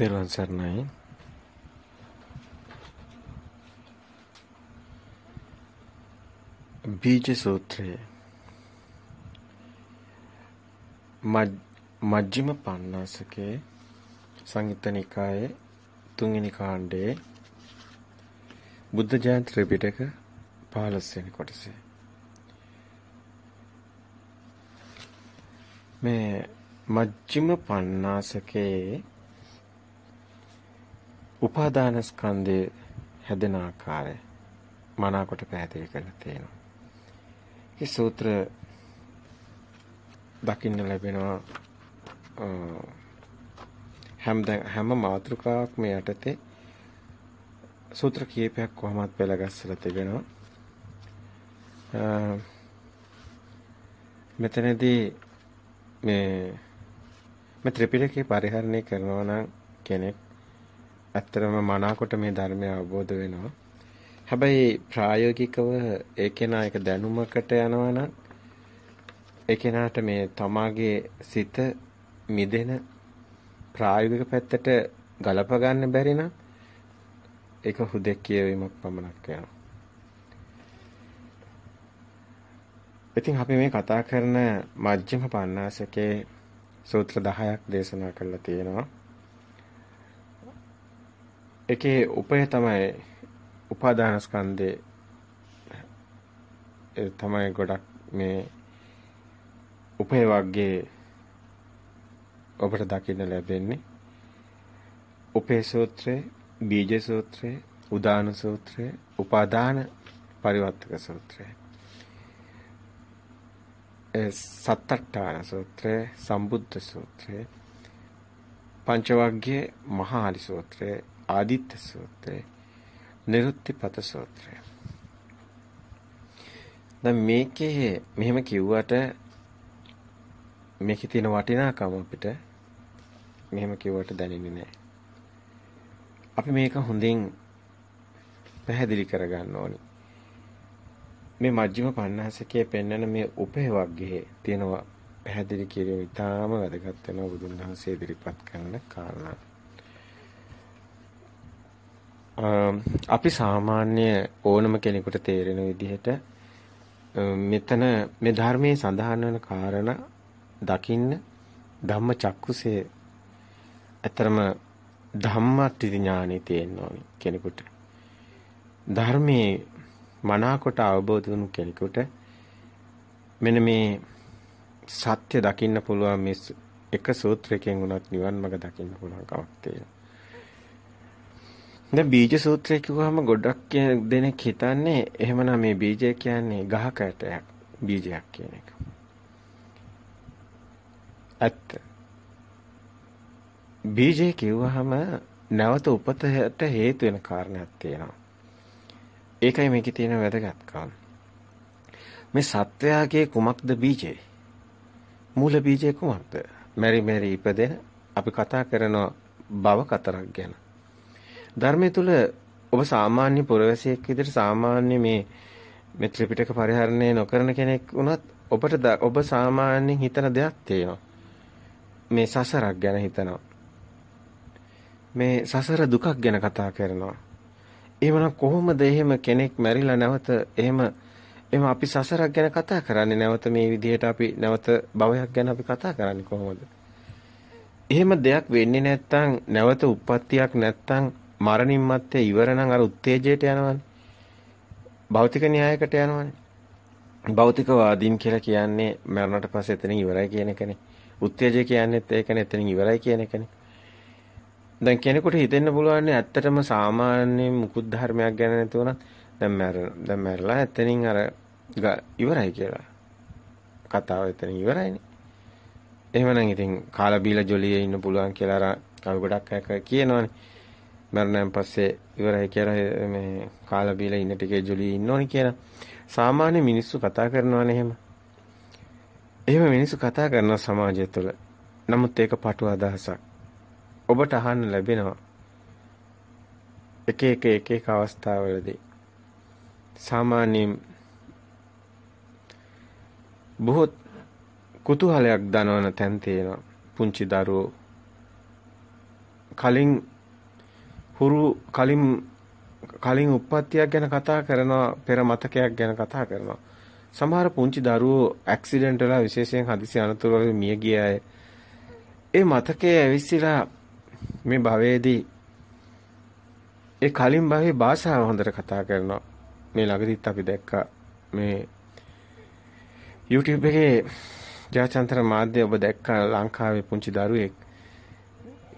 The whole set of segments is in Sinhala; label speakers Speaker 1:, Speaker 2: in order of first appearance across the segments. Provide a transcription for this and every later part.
Speaker 1: තෙරුවන් සරණයි. බීජ සූත්‍රය මජ්ක්‍ධිම පඤ්ඤාසකේ සංයුත්ත නිකායේ තුන්වෙනි කාණ්ඩයේ බුද්ධ ජයන්ති ත්‍රිපිටක 15 වෙනි කොටසේ මේ මජ්ක්‍ධිම පඤ්ඤාසකේ උපාදාන ස්කන්ධය හැදෙන ආකාරය මනාකොට පැහැදිලි කරලා තියෙනවා. මේ සූත්‍ර දකින්න ලැබෙනවා හැම හැම මාතෘකාවක්ම යටතේ සූත්‍ර කීපයක් කොහොමත් පෙළගස්සලා තිබෙනවා. මෙතනදී මේ මේ ත්‍රිපිටකේ පරිහරණය කරනවා නම් කෙනෙක් ඇත්තටම මනාකොට මේ ධර්මය අවබෝධ වෙනවා. හැබැයි ප්‍රායෝගිකව ඒ කෙනා එක දැනුමකට යනවා නම් ඒ කෙනාට මේ තමාගේ සිත මිදෙන ප්‍රායෝගික පැත්තට ගලප ගන්න බැරි නම් ඒක හුදෙක් කියවීමක් පමණක් වෙනවා. ඉතින් අපි මේ කතා කරන මජ්ක්‍ධිම පඤ්ඤාසකේ සූත්‍ර 10ක් දේශනා කරලා තියෙනවා. ඒකේ උපය තමයි උපාදාන ස්කන්ධේ ඒ තමයි ගොඩක් මේ උපය වර්ගයේ ඔබට දකින්න ලැබෙන්නේ උපේ සූත්‍රය, බීජ සූත්‍රය, උදාන සූත්‍රය, උපාදාන පරිවර්තක සූත්‍රය. ඒ සත්තට්ඨාන සූත්‍රය, සම්බුද්ධ සූත්‍රය, පංචවග්ගයේ මහාලි සූත්‍රය, ආදිත්‍ය සූත්‍රය, නිරුත්තිපත සූත්‍රය. දැන් මේකේ මෙහෙම කිව්වට මේකේ තියෙන වටිනාකම අපිට මෙහෙම කිව්වට දැනෙන්නේ නැහැ. අපි මේක හොඳින් පැහැදිලි කරගන්න ඕනි. මේ මජ්ක්‍ධිම පඤ්ඤාසකයේ පෙන්වන මේ උපේ වර්ගයේ තියෙනවා පැහැදිලි කිරීම ඉතාම වැදගත් වෙනවා බුදුන් වහන්සේ ඉදිරිපත් කරන කාරණා. අපි සාමාන්‍ය ඕනම කෙනෙකුට තේරෙන විදිහට මෙතන මේ ධර්මයේ සඳහන් වන කාරණා දකින්න ධම්ම චක්කුසේ ඇතරම ධම්මට්ටි ඥානෙ තියෙන්න ඕනි කෙනෙකුට. ධර්මයේ මනාකොට අවබෝධ වුණු කෙනෙකුට මෙන්න මේ සත්‍ය දකින්න පුළුවන් මේ එක සූත්‍රයකින් උනත් නිවන් මඟ දකින්න පුළුවන් කමක් තියෙනවා. දැන් බීජ සූත්‍රය කිව්වහම ගොඩක් දෙනෙක් හිතන්නේ එහෙමනම් මේ බීජය කියන්නේ ගහකට බීජයක් කියන එක. ඇත්ත. බීජය කිව්වහම නැවත උපතට හේතු වෙන කාරණයක් තියෙනවා. ඒකයි මේකේ තියෙන වැදගත්කම. මේ සත්වයාගේ කුමක්ද බීජය? මූල බීජය කුමක්ද? මෙරි මෙරි ඉපදෙන අපි කතා කරන භව කතරක් ගැන. ධර්මයේ තුල ඔබ සාමාන්‍ය පුරවැසියෙක් විදිහට සාමාන්‍ය මේ මේ ත්‍රිපිටක පරිහරණය නොකරන කෙනෙක් වුණත් ඔබට ඔබ සාමාන්‍යයෙන් හිතන දෙයක් තියෙනවා. මේ සසරක් ගැන හිතනවා. මේ සසර දුකක් ගැන කතා කරනවා. එහෙමනම් කොහොමද එහෙම කෙනෙක් මැරිලා නැවත එහෙම එහෙම අපි සසරක් ගැන කතා කරන්නේ නැවත මේ විදිහට අපි නැවත භවයක් ගැන අපි කතා කරන්නේ කොහොමද? එහෙම දෙයක් වෙන්නේ නැත්නම් නැවත උප්පත්තියක් නැත්නම් මරණින් මත්තේ ඉවර නම් අර උත්තේජයට යනවනේ. භෞතික න්‍යායකට යනවනේ. භෞතිකවාදීන් කියලා කියන්නේ මරණට පස්සේ එතනින් ඉවරයි කියන එකනේ. උත්තේජය කියන්නේත් ඒකනේ එතනින් ඉවරයි කියන එකනේ. දැන් කෙනෙකුට හිතෙන්න පුළුවන් ඇත්තටම සාමාන්‍ය මුකුත් ධර්මයක් ගැන නැතුණත් දැන් මර දැන් මරලා එතනින් අර ඉවරයි කියලා. කතාව එතනින් ඉවරයිනේ. එහෙමනම් ඉතින් කාලා බීලා ජොලියේ ඉන්න පුළුවන් කියලා අර කවි ගොඩක් අය කියනවනේ. මරණයෙන් පස්සේ ඉවරයි කියලා මේ කාලා බීලා ඉන්න ටිකේ ජොලියේ ඉන්න ඕනි කියලා. සාමාන්‍ය මිනිස්සු කතා කරනවානේ එහෙම. එහෙම මිනිස්සු කතා කරන සමාජය තුළ. නමුත් ඒක පටු අදහසක්. ඔබට අහන්න ලැබෙනවා. එක එක එක එක අවස්ථාවලදී සාමාන්‍යයෙන් බොහෝ කුතුහලයක් දනවන තැන් තියෙනවා. පුංචි දරුවෝ කලින් හුරු කලින් කලින් උප්පත්තියක් ගැන කතා කරනවා පෙර මතකයක් ගැන කතා කරනවා. සමහර පුංචි දරුවෝ ඇක්සිඩන්ට් වල විශේෂයෙන් හදිසි අනතුරු වල මිය ගිය අය. ඒ මතකයේ ඇවිස්සලා මේ භවයේදී ඒ කලින් භවයේ භාෂාව හොඳට කතා කරනවා. මේ ළඟදිත් අපි දැක්කා. මේ YouTube එකේ ජාත්‍යන්තර මාධ්‍ය ඔබ දැක්කා ලංකාවේ පුංචි දරුවෙක්.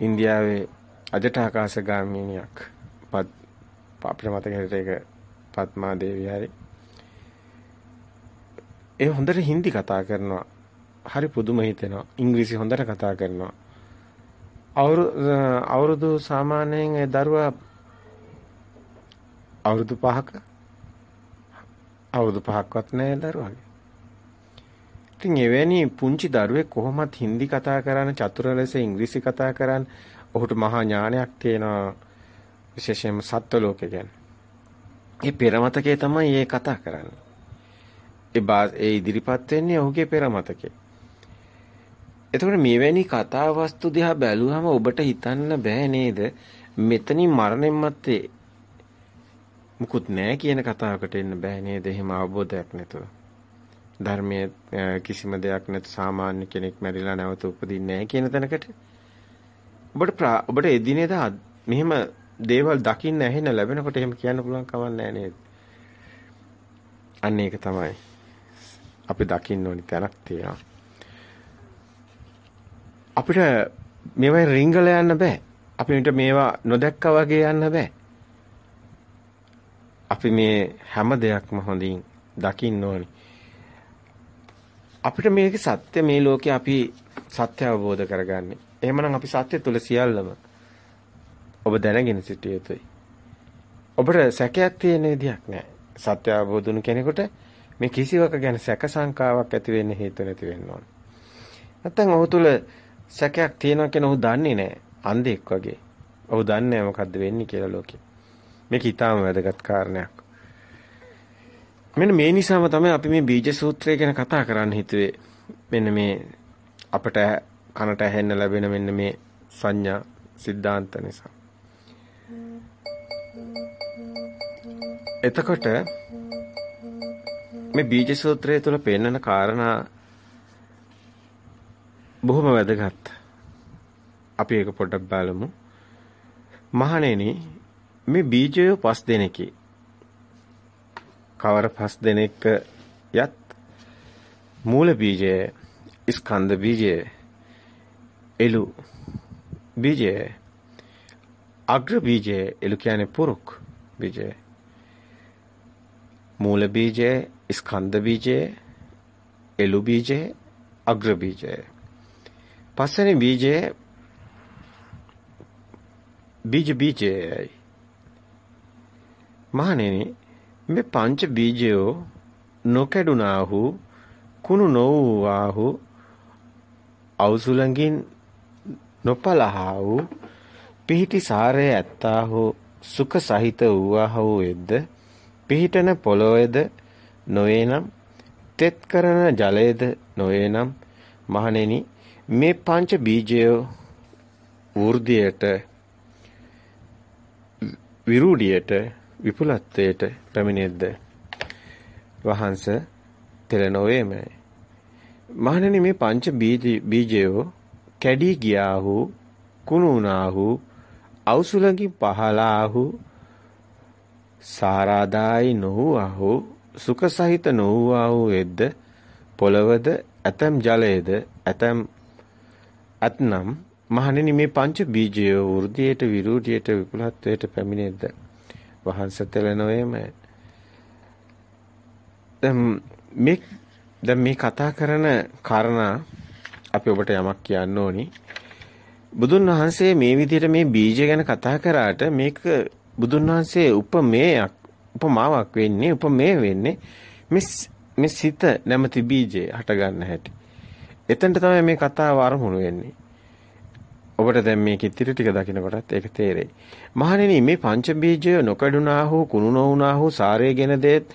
Speaker 1: ඉන්දියාවේ අජට ආකාශගාමිනියක්. පත් අපිට මතක හිටිට ඒක පත්මා දේවිය හරි. ඒ හොඳට හින්දි කතා කරනවා. හරි පුදුම හිතෙනවා. ඉංග්‍රීසි හොඳට කතා කරනවා. අවුරුදු සාමාන්‍යයෙන් ඒ දරුවා අවුරුදු 5ක අවුරුදු 5ක්වත් නැහැ දරුවාගේ. ඉතින් එවැනි පුංචි දරුවෙක් කොහොමත් හින්දි කතා කරන චතුර ලෙස ඉංග්‍රීසි කතා කරන් ඔහුට මහා ඥානයක් තියෙනවා විශේෂයෙන්ම සත්ව ලෝකේ ගැන. ඒ පෙරමතකේ තමයි මේ කතා කරන්නේ. ඒ ඒ ඉදිරිපත් වෙන්නේ ඔහුගේ පෙරමතකේ. එතකොට මේවැනි කතා වස්තු දිහා බැලුවම ඔබට හිතන්න බෑ නේද මෙතනින් මරණයන් මත්තේ මුකුත් නෑ කියන කතාවකට එන්න බෑ නේද එහෙම අවබෝධයක් නැතුව ධර්මයේ කිසිම දෙයක් නැතු සාමාන්‍ය කෙනෙක් මැරිලා නැවත උපදින්නේ නෑ කියන තැනකට ඔබට ඔබට එදිනෙදා මෙහෙම දේවල් දකින්න ඇහෙන්න ලැබෙනකොට එහෙම කියන්න පුළුවන් කමක් නෑ නේද අන්න ඒක තමයි අපි දකින්න ඕනි තැනක් තියෙනවා අපිට මේවා රිංගල යන්න බෑ. අපිට මේවා නොදැක්කා වගේ යන්න බෑ. අපි මේ හැම දෙයක්ම හොඳින් දකින්න ඕනි. අපිට මේක සත්‍ය මේ ලෝකේ අපි සත්‍ය අවබෝධ කරගන්නේ. එහෙමනම් අපි සත්‍ය තුල සියල්ලම ඔබ දැනගෙන සිටිය යුතුයි. ඔබට සැකයක් තියෙන විදියක් නැහැ. සත්‍ය අවබෝධ වුණු කෙනෙකුට මේ කිසිවක ගැන සැක සංකාවක් ඇති වෙන්න හේතු නැති වෙන්න ඕන. නැත්තම් ඔහු තුල සැකයක් තියෙනවා කියන ඔහු දන්නේ නැහැ. අන්ධෙක් වගේ. ඔහු දන්නේ නැහැ මොකද්ද වෙන්නේ කියලා ලෝකෙ. මේක ඊටාම වැදගත් කාරණයක්. මෙන්න මේ නිසාම තමයි අපි මේ බීජ සූත්‍රය ගැන කතා කරන්න හිතුවේ. මෙන්න මේ අපට කනට ඇහෙන්න ලැබෙන මෙන්න මේ සංඥා සිද්ධාන්ත නිසා. එතකොට මේ බීජ සූත්‍රය තුල පෙන්වන කාරණා බොහොම වැදගත්. අපි ඒක පොඩ්ඩක් බලමු. මහණෙනි මේ බීජය පස් දෙනෙකි. කවර පස් දෙනෙක් යත් මූල බීජය ස්කන්ධ බීජය එළු බීජය, අග්‍ර බීජය, එළු කියන්නේ පුරුක් බීජය. මූල බීජය, ස්කන්ධ බීජය, එළු බීජය, අග්‍ර බීජය. පස්වෙනි බීජය බීජ බීජයයි. මහණෙනි මේ පංච බීජයෝ නොකැඩුනාහු කුණු නොවූවාහු අවසුලඟින් නොපලහා වූ පිහිටි සාරය ඇත්තාහු සුඛ සහිත වූවාහු වෙද්ද පිහිටන පොළොවේද නොවේනම් තෙත් කරන ජලයේද නොවේනම් මහණෙනි මේ පංච බීජය වෘද්ධියට විරුඩියට විපුලත්වයට පැමිණෙද්ද? වහන්ස තෙල නොවේමයි මහණෙනි මේ පංච බීජයෝ කැඩී ගියාහු කුණු වුණාහු අවසුලකින් පහලාහු සාරාදායි නොවූහු සුඛ සහිත නොවූහු වෙද්ද පොළවද ඇතම් ජලයේද ඇතම් අත්නම් මහණෙනි මේ පංච බීජය වෘද්ධියට විරූಢියට විපුලත්වයට පැමිණෙද්ද? වහන්සතල නොවේම මේ දැන් මේ කතා කරන කාරණා අපි ඔබට යමක් කියන්න ඕනි බුදුන් වහන්සේ මේ විදිහට මේ බීජ ගැන කතා කරාට මේක බුදුන් වහන්සේ උපමේයක් උපමාවක් වෙන්නේ උපමේ වෙන්නේ මේ මේ සිත නැමැති බීජේ හට ගන්න හැටි එතනට තමයි මේ කතාව ආරමුණු වෙන්නේ. ඔබට දැන් මේ කිත්තිරි ටික දකිනකොටත් ඒක තේරෙයි. මහණෙනි මේ පංච බීජය නොකඩුනා හෝ කුණු නොවුනා හෝ සාරය ගෙන දෙත්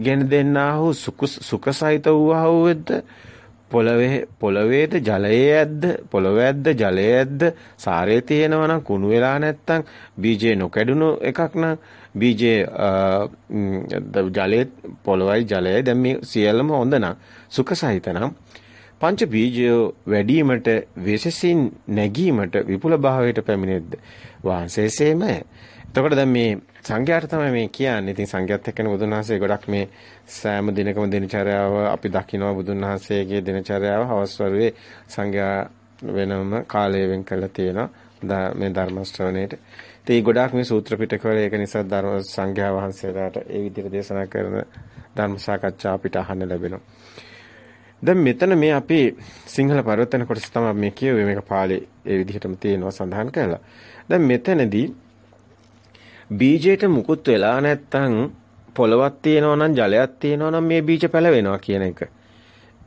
Speaker 1: ගෙන දෙන්නා හෝ සුඛ සහිත වූවා හෝ වෙද්ද පොළවේ පොළවේද ජලයේ ඇද්ද පොළවේ ඇද්ද ජලයේ ඇද්ද? සාරේ තියෙනවා නම් කුණු වෙලා නැත්තම් බීජේ නොකැඩුණු එකක් නම් බීජේ ජලයේ පොළවයි ජලයයි. දැන් මේ සියල්ලම හොඳ නම් සුඛ සහිත නම් පංච බීජය වැඩිවීමට වෙසසින් නැගීමට විපුල භාවයට පැමිණෙද්ද? වාංශයේසේම එතකොට දැන් මේ සංඝයාට තමයි මේ කියන්නේ. ඉතින් සංඝයාත් එක්කනේ බුදුන් වහන්සේ ගොඩක් මේ සෑම දිනකම දිනචර්යාව අපි දකිනවා බුදුන් වහන්සේගේ දිනචර්යාව හවස් වරුවේ සංඝයා වෙනම කාලය වෙන් කරලා තියෙනවා. මේ ධර්ම ශ්‍රවණයට. ඉතින් ගොඩාක් මේ සූත්‍ර පිටකවල ඒක නිසා ධර්ම සංඝයා වහන්සේලාට ඒ විදිහට දේශනා කරන ධර්ම සාකච්ඡා අපිට අහන්න ලැබෙනවා. දැන් මෙතන මේ අපි සිංහල පරිවර්තන කොටස තමයි මේ කියුවේ මේක පාළි ඒ විදිහටම තියෙනවා සඳහන් කරලා. දැන් මෙතනදී බීජයට මුකුත් වෙලා නැත්තම් පොළවක් තියෙනවා නම් ජලයක් තියෙනවා නම් මේ බීජ පැලවෙනවා කියන එක.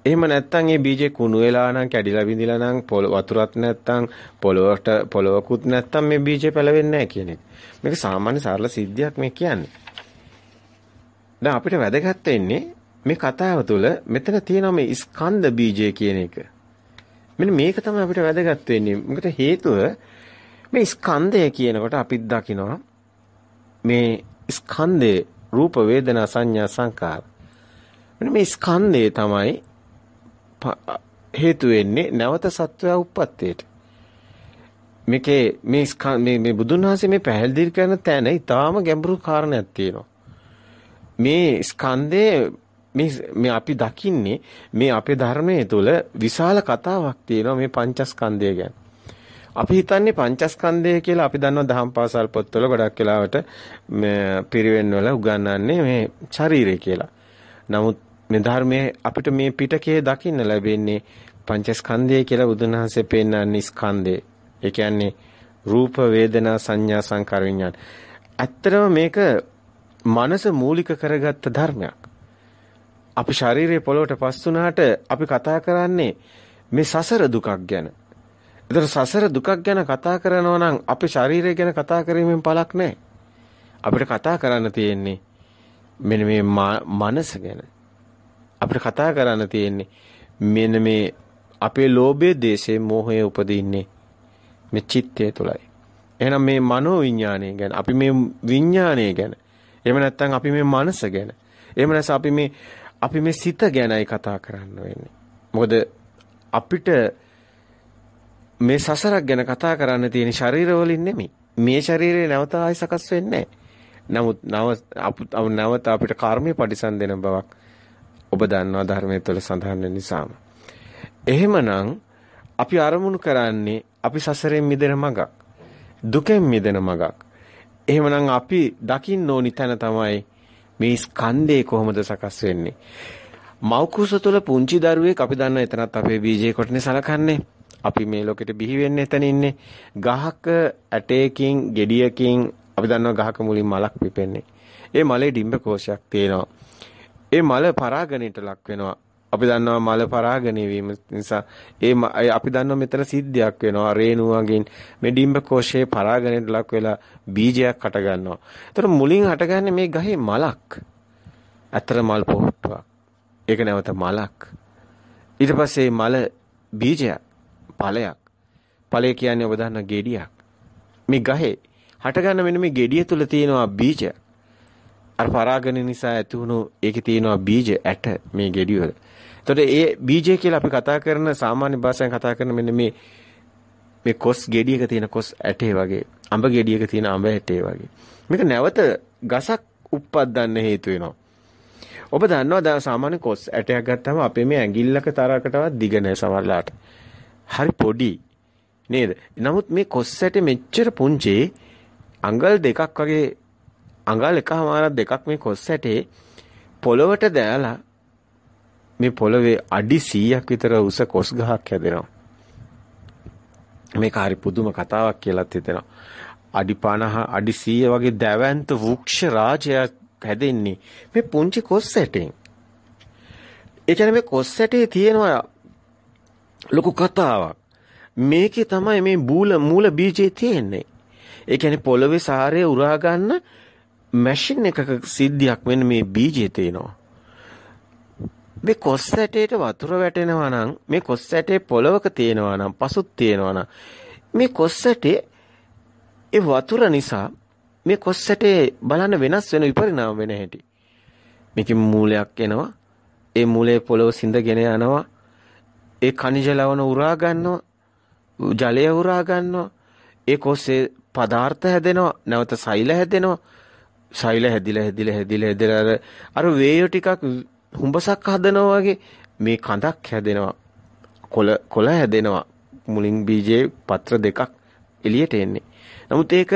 Speaker 1: එහෙම නැත්තම් මේ බීජේ කුණු වෙලා නම් කැඩිලා බිඳිලා නම් වතුරත් නැත්තම් පොළොවට පොළොවකුත් නැත්තම් මේ බීජේ පැලවෙන්නේ නැහැ කියන එක. මේක සාමාන්‍ය සරල සිද්ධියක් මේ කියන්නේ. දැන් අපිට වැදගත් වෙන්නේ මේ කතාව තුළ මෙතන තියෙන මේ ස්කන්ධ බීජය කියන එක. මෙන්න මේක තමයි අපිට වැදගත් වෙන්නේ. මොකද හේතුව මේ ස්කන්ධය කියනකොට අපිත් දකිනවා මේ ස්කන්ධේ රූප වේදනා සංඥා සංකාර. මෙන්න මේ ස්කන්ධේ තමයි හේතු වෙන්නේ නැවත සත්වයා උප්පත්තේට මේකේ මේ මේ මේ බුදුන් වහන්සේ මේ පැහැදිලි කරන තැන ඊටාම ගැඹුරු කාරණයක් තියෙනවා. මේ ස්කන්ධේ මේ මේ අපි දකින්නේ මේ අපේ ධර්මයේ තුල විශාල කතාවක් තියෙනවා මේ පංචස්කන්ධය ගැන. අපි හිතන්නේ පංචස්කන්ධය කියලා අපි දන්නවා දහම් පාසල් පොත්වල ගොඩක් වෙලාවට පිරිවෙන් වල උගන්වන්නේ මේ ශරීරය කියලා. නමුත් මේ ධර්මයේ අපිට මේ පිටකයේ දකින්න ලැබෙන්නේ පංචස්කන්ධය කියලා බුදුන් වහන්සේ පෙන්වන්නේ ස්කන්ධය. ඒ කියන්නේ රූප වේදනා සංඥා සංකාර විඥාන. ඇත්තටම මේක මනස මූලික කරගත්ත ධර්මයක්. අපි ශාරීරික පොළොවට පස් වුණාට අපි කතා කරන්නේ මේ සසර දුකක් ගැන. ඒතර සසර දුකක් ගැන කතා කරනවා නම් අපි ශරීරය ගැන කතා කිරීමෙන් පළක් නැහැ. අපිට කතා කරන්න තියෙන්නේ මෙන්න මේ මනස ගැන. අපිට කතා කරන්න තියෙන්නේ මෙන්න මේ අපේ ලෝභයේ දේශේ මෝහයේ උපදින්නේ මේ චිත්තය තුලයි. එහෙනම් මේ මනෝ විඥානය ගැන අපි මේ විඥානය ගැන එහෙම නැත්නම් අපි මේ මනස ගැන එහෙම නැත්නම් අපි මේ අපි මේ සිත ගැනයි කතා කරන්න වෙන්නේ. මොකද අපිට මේ සසරක් ගැන කතා කරන්න තියෙන ශරීරවලින් නෙමෙයි. මේ ශරීරය නැවත ආයි සකස් වෙන්නේ නමුත් නව නැවත අපිට කර්මය පරිසම් දෙන බවක් ඔබ දන්නවා ධර්මයේ තුල සඳහන් වෙන නිසාම. එහෙමනම් අපි අරමුණු කරන්නේ අපි සසරෙන් මිදෙන මගක්. දුකෙන් මිදෙන මගක්. එහෙමනම් අපි දකින්න ඕනි තැන තමයි මේ ස්කන්ධේ කොහොමද සකස් වෙන්නේ. මෞකුස තුල පුංචි දරුවෙක් අපි දන්නා එතනත් අපේ බීජේ කොටනේ සලකන්නේ. අපි මේ ලෝකෙට බිහි වෙන්නේ එතන ඉන්නේ. ගහක ඇටයකින්, ගෙඩියකින් අපි දන්නවා ගහක මුලින් මලක් පිපෙන්නේ. ඒ මලේ ඩිම්බ කෝෂයක් තියෙනවා. ඒ මල පරාගණයට ලක් වෙනවා. අපි දන්නවා මල පරාගණය වීම නිසා ඒ අපි දන්නවා මෙතන සිද්ධියක් වෙනවා රේණුවකින් මේ ඩිම්බ කෝෂයේ පරාගණයට ලක් වෙලා බීජයක් හට ගන්නවා. ඒතර මුලින් හටගන්නේ මේ ගහේ මලක්. අතර මල් පොහට්ටුවක්. ඒක නැවත මලක්. ඊට පස්සේ මල බීජයක්. ඵලයක්. ඵලය කියන්නේ ඔබ දන්න ගෙඩියක්. මේ ගහේ හටගන්න මෙන්න මේ ගෙඩිය තුල තියෙනවා බීජ. අර පරාගණ නිසා ඇති වුණු ඒකේ තියෙනවා බීජ ඇට මේ ගෙඩිය වල. එතකොට ඒ බීජ කියලා අපි කතා කරන සාමාන්‍ය භාෂාවෙන් කතා කරන මෙන්න මේ මේ කොස් ගෙඩියක තියෙන කොස් ඇටේ වගේ අඹ ගෙඩියක තියෙන අඹ ඇටේ වගේ. මේක නැවත ගසක් උප්පද්දන්න හේතු වෙනවා. ඔබ දන්නවා දැන් සාමාන්‍ය කොස් ඇටයක් ගත්තම අපේ මේ ඇඟිල්ලක තරකටවත් දිග නැහැ සමහරලාට. හරි පොඩි නේද? නමුත් මේ කොස් ඇටේ මෙච්චර පුංචි අඟල් දෙකක් වගේ අඟල් එකමාරක් දෙකක් මේ කොස් ඇටේ පොළවට දැලා මේ පොළවේ අඩි 100ක් විතර උස කොස් ගහක් හැදෙනවා. මේක හරි පුදුම කතාවක් කියලාත් හිතෙනවා. අඩි 50 අඩි 100 වගේ දැවැන්ත වෘක්ෂ රාජයක් හැදෙන්නේ මේ පුංචි කොස් ඇටෙන්. ඒ කියන්නේ මේ කොස් ඇටේ තියෙනවා ලොකු කතාවක්. මේකේ තමයි මේ මූල මූල බීජේ තියෙන්නේ. ඒ කියන්නේ පොළවේ සාරය උරා ගන්න මැෂින් එකක සිද්ධියක් වෙන මේ බීජේ තියෙනවා. මේ කොස් ඇටේට වතුර වැටෙනවා නම් මේ කොස් ඇටේ පොළවක තියෙනවා නම් පසුත් තියෙනවා නම් මේ කොස් ඇටේ ඒ වතුර නිසා මේ කොස් ඇටේ බලන්න වෙනස් වෙන විපරිණාම වෙන හැටි. මේකේ මූලයක් එනවා. ඒ මූලයේ පොළව සිඳගෙන යනවා. ඒ කනිජ ලවණ උරා ගන්නවා. ජලය උරා ගන්නවා. ඒ කොස්සේ පදාර්ථ හැදෙනවා. නැවත සෛල හැදෙනවා. සෛල හැදිලා හැදිලා හැදිලා හැදිලා අර වේය ටිකක් හුඹසක් හදනවා වගේ මේ කඳක් හැදෙනවා. කොළ කොළ හැදෙනවා. මුලින් බීජේ පත්‍ර දෙකක් එළියට එන්නේ. නමුත් ඒක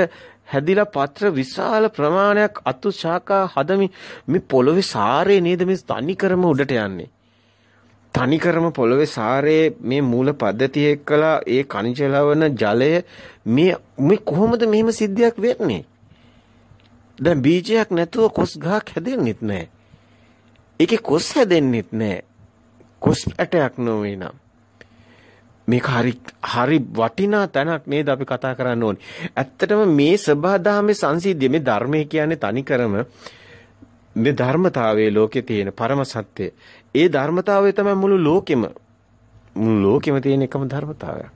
Speaker 1: හැදිලා පත්‍ර විශාල ප්‍රමාණයක් අතු ශාඛා හදමින් මේ පොළවේ සාරේ නේද මේ තනිකරම උඩට යන්නේ. තනිකරම පොළවේ සාරේ මේ මූල පද්ධතිය එක්කලා ඒ කනිජ ලවණ ජලය මේ මේ කොහොමද මෙහෙම සිද්ධියක් වෙන්නේ? දැන් බීජයක් නැතුව කොස් ගහක් හැදෙන්නෙත් නැහැ. ඒකේ කොස් හැදෙන්නෙත් නැහැ. කොස් ඇටයක් නොවේ නම්. මේක හරි හරි වටිනා තැනක් නේද අපි කතා කරන්න ඕනේ. ඇත්තටම මේ සබහාදහමේ සංසිද්ධිය මේ ධර්මය කියන්නේ තනිකරම මේ ධර්මතාවයේ ලෝකේ තියෙන පරම සත්‍ය. ඒ ධර්මතාවය තමයි මුළු ලෝකෙම මුළු ලෝකෙම තියෙන එකම ධර්මතාවයක්.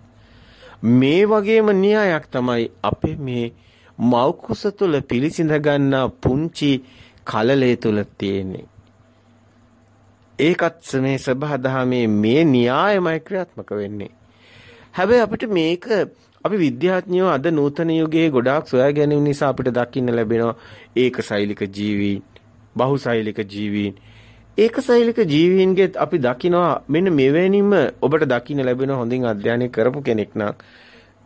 Speaker 1: මේ වගේම න්‍යායක් තමයි අපේ මේ මෞකුස තුල පිළිසිඳ ගන්නා පුංචි කලලේ තුල තියෙන්නේ. ඒකත් මේ සබහාදහමේ මේ න්‍යායමයි ක්‍රියාත්මක වෙන්නේ. හැබැයි අපිට මේක අපි විද්‍යාඥයෝ අද නූතන යුගයේ ගොඩාක් සොයා ගැනීම නිසා අපිට දකින්න ලැබෙනවා ඒකසෛලික ජීවීන්, බහුසෛලික ජීවීන්. ඒකසෛලික ජීවීන්ගේ අපි දකිනවා මෙන්න මෙවැනිම ඔබට දකින්න ලැබෙන හොඳින් අධ්‍යයනය කරපු කෙනෙක් නම්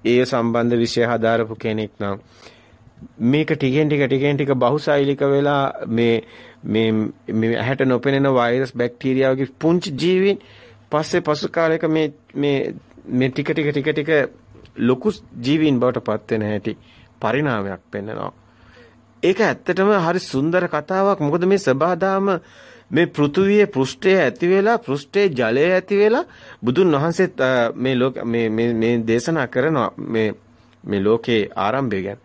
Speaker 1: ඒ සම්බන්ධ විෂය හදාරපු කෙනෙක් නම් මේක ටිකෙන් ටික ටිකෙන් ටික බහුසෛලික වෙලා මේ මේ මේ ඇහැට නොපෙනෙන වෛරස් බැක්ටීරියා වගේ පුංචි ජීවීන් පස්සේ පසු කාලයක මේ මේ මේ ටික ටික ටික ටික ලොකු ජීවීන් බවට පත් වෙන හැටි පරිණාමයක් පෙන්වනවා. ඒක ඇත්තටම හරි සුන්දර කතාවක්. මොකද මේ සබහාදාම මේ පෘථුවියේ පෘෂ්ඨය ඇති වෙලා පෘෂ්ඨයේ ජලය ඇති වෙලා බුදුන් වහන්සේත් මේ ලෝක මේ මේ මේ දේශනා කරනවා මේ මේ ලෝකේ ආරම්භය ගැන.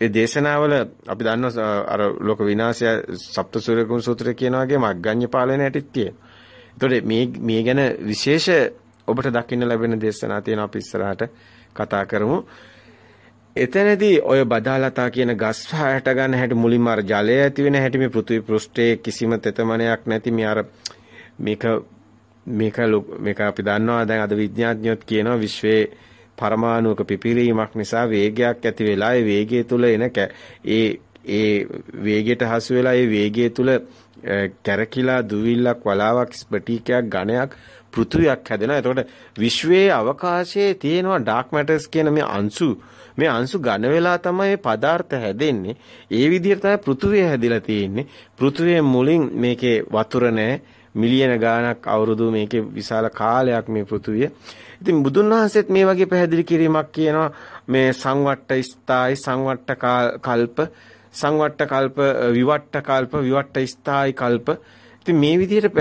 Speaker 1: ඒ දේශනාවල අපි දන්නවා අර ලෝක විනාශය සප්තසූරකුන් සූත්‍රය කියන වගේ මග්ගඤ්ඤ පාලන හැටිත් තියෙනවා. ඒතකොට මේ මේ ගැන විශේෂ ඔබට දකින්න ලැබෙන දේශනා තියෙන අපි ඉස්සරහට කතා කරමු. එතනදී ඔය බදාලතා කියන ගස් හැට ගන්න හැටි මුලින්ම අර ජලය ඇති වෙන හැටි මේ පෘථිවි පෘෂ්ඨයේ කිසිම තෙතමනයක් නැති මේ අර මේක මේක මේක අපි දන්නවා දැන් අද විද්‍යාඥයොත් කියනවා විශ්වයේ පරමාණුක පිපිරීමක් නිසා වේගයක් ඇති වෙලා ඒ වේගය තුල එන ඒ ඒ වේගයට හසු වෙලා ඒ වේගය තුල කැරකිලා දුවිල්ලක් වලාවක් ස්පටිකයක් ඝනයක් පෘථුවියක් හැදෙනවා. එතකොට විශ්වයේ අවකාශයේ තියෙනවා ඩාර්ක් මැටර්ස් කියන මේ අංශු මේ අංශු ඝන වෙලා තමයි පදාර්ථ හැදෙන්නේ. ඒ විදිහට තමයි පෘථුවිය හැදිලා තියෙන්නේ. පෘථුවිය මුලින් මේකේ වතුර නැහැ. මිලියන ගාණක් අවුරුදු මේකේ විශාල කාලයක් මේ පෘථුවිය. ඉතින් බුදුන් වහන්සේත් මේ වගේ පැහැදිලි කිරීමක් කියනවා මේ සංවට්ට ස්ථායි සංවට්ට කල්ප සංවට්ට කල්ප විවට්ට කල්ප විවට්ට ස්ථායි කල්ප ඉතින් මේ විදිහට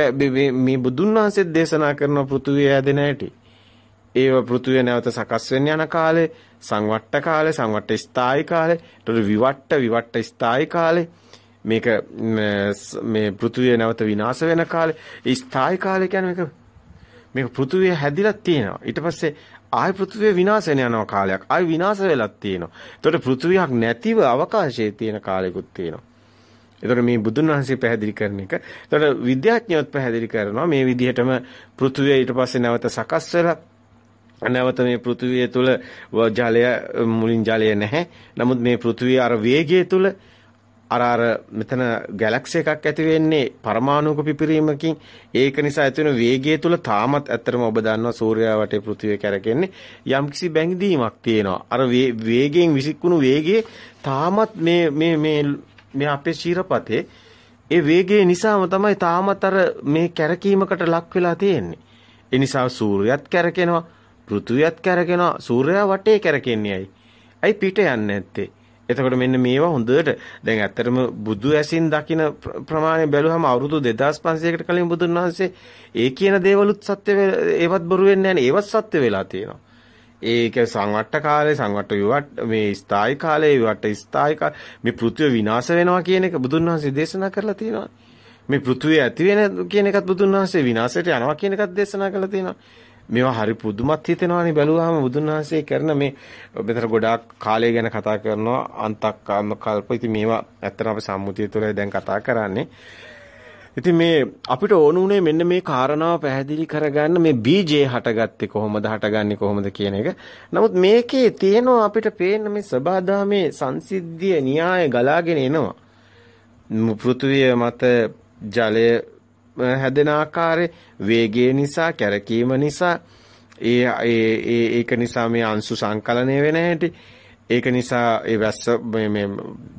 Speaker 1: මේ බුදුන් වහන්සේ දේශනා කරන පෘථුවිය හැදෙන හැටි. ඒව පෘථුවිය නැවත සකස් වෙන්න යන කාලේ සංවට්ට කාලේ සංවට්ට ස්ථායි කාලේ ඊට විවට්ට විවට්ට ස්ථායි කාලේ මේක මේ පෘථුවිය නැවත විනාශ වෙන කාලේ ඒ ස්ථායි කාලේ කියන්නේ මේක මේක පෘථුවිය හැදිලා තියෙනවා. ඊට පස්සේ ආය පෘථුවිය විනාශ වෙන යනවා කාලයක්. ආය විනාශ වෙලක් තියෙනවා. එතකොට පෘථුවියක් නැතිව අවකාශයේ තියෙන කාලයකුත් තියෙනවා. එතකොට මේ බුදුන් වහන්සේ පැහැදිලි කරන එක. එතකොට විද්‍යාඥයෝත් පැහැදිලි කරනවා මේ විදිහටම පෘථුවිය ඊට පස්සේ නැවත සකස් වෙලා නැවත මේ පෘථුවිය තුල ජලය මුලින් ජලය නැහැ. නමුත් මේ පෘථුවිය අර වේගය තුල අර අර මෙතන ගැලැක්සි එකක් ඇති වෙන්නේ පරමාණුක පිපිරීමකින් ඒක නිසා ඇති වෙන වේගය තුල තාමත් ඇත්තටම ඔබ දන්නවා සූර්යයා වටේ පෘථිවිය කැරකෙන්නේ යම්කිසි බැඳීමක් තියෙනවා අර වේගයෙන් විසිකුණු වේගයේ තාමත් මේ මේ මේ මේ අපේ ශීරපතේ ඒ වේගය නිසාම තමයි තාමත් අර මේ කැරකීමකට ලක් වෙලා තියෙන්නේ. ඒ නිසා සූර්යයත් කැරකෙනවා, පෘථුවියත් කැරකෙනවා, සූර්යයා වටේ කැරකෙන්නේ ඇයි? ඇයි පිට යන්නේ නැත්තේ? එතකොට මෙන්න මේවා හොඳට දැන් ඇත්තටම බුදු ඇසින් දකින ප්‍රමාණය බැලුවම අවුරුදු 2500කට කලින් බුදුන් වහන්සේ ඒ කියන දේවලුත් සත්‍ය ඒවත් බොරු වෙන්නේ නැහැ ඒවත් සත්‍ය වෙලා තියෙනවා. ඒක සංවට්ට කාලේ සංවට්ට විවට මේ ස්ථායි කාලේ විවට ස්ථායි මේ පෘථිවිය විනාශ වෙනවා කියන එක බුදුන් වහන්සේ දේශනා කරලා තියෙනවා. මේ පෘථුවිය ඇති වෙන කියන එකත් බුදුන් වහන්සේ විනාශයට යනවා කියන එකත් දේශනා කළා තියෙනවා. මේවා හරි පුදුමත් හිතෙනවානේ බැලුවාම බුදුන් වහන්සේ කරන මේ මෙතන ගොඩාක් කාලය ගැන කතා කරනවා අන්තක්කාම කල්ප. ඉතින් මේවා ඇත්තටම අපි සම්මුතිය තුළ දැන් කතා කරන්නේ. ඉතින් මේ අපිට ඕන උනේ මෙන්න මේ කාරණාව පැහැදිලි කරගන්න මේ බීජේ හටගත්තේ කොහොමද හටගන්නේ කොහොමද කියන එක. නමුත් මේකේ තියෙනවා අපිට පේන මේ සබාදාමේ සංසිද්ධිය න්‍යාය ගලාගෙන එනවා. පෘථුවිය මත ජලය හැදෙන ආකාරය වේගය නිසා කැරකීම නිසා ඒ ඒ ඒක නිසා මේ අංශු සංකලනය වෙන හැටි ඒක නිසා ඒ වැස්ස මේ මේ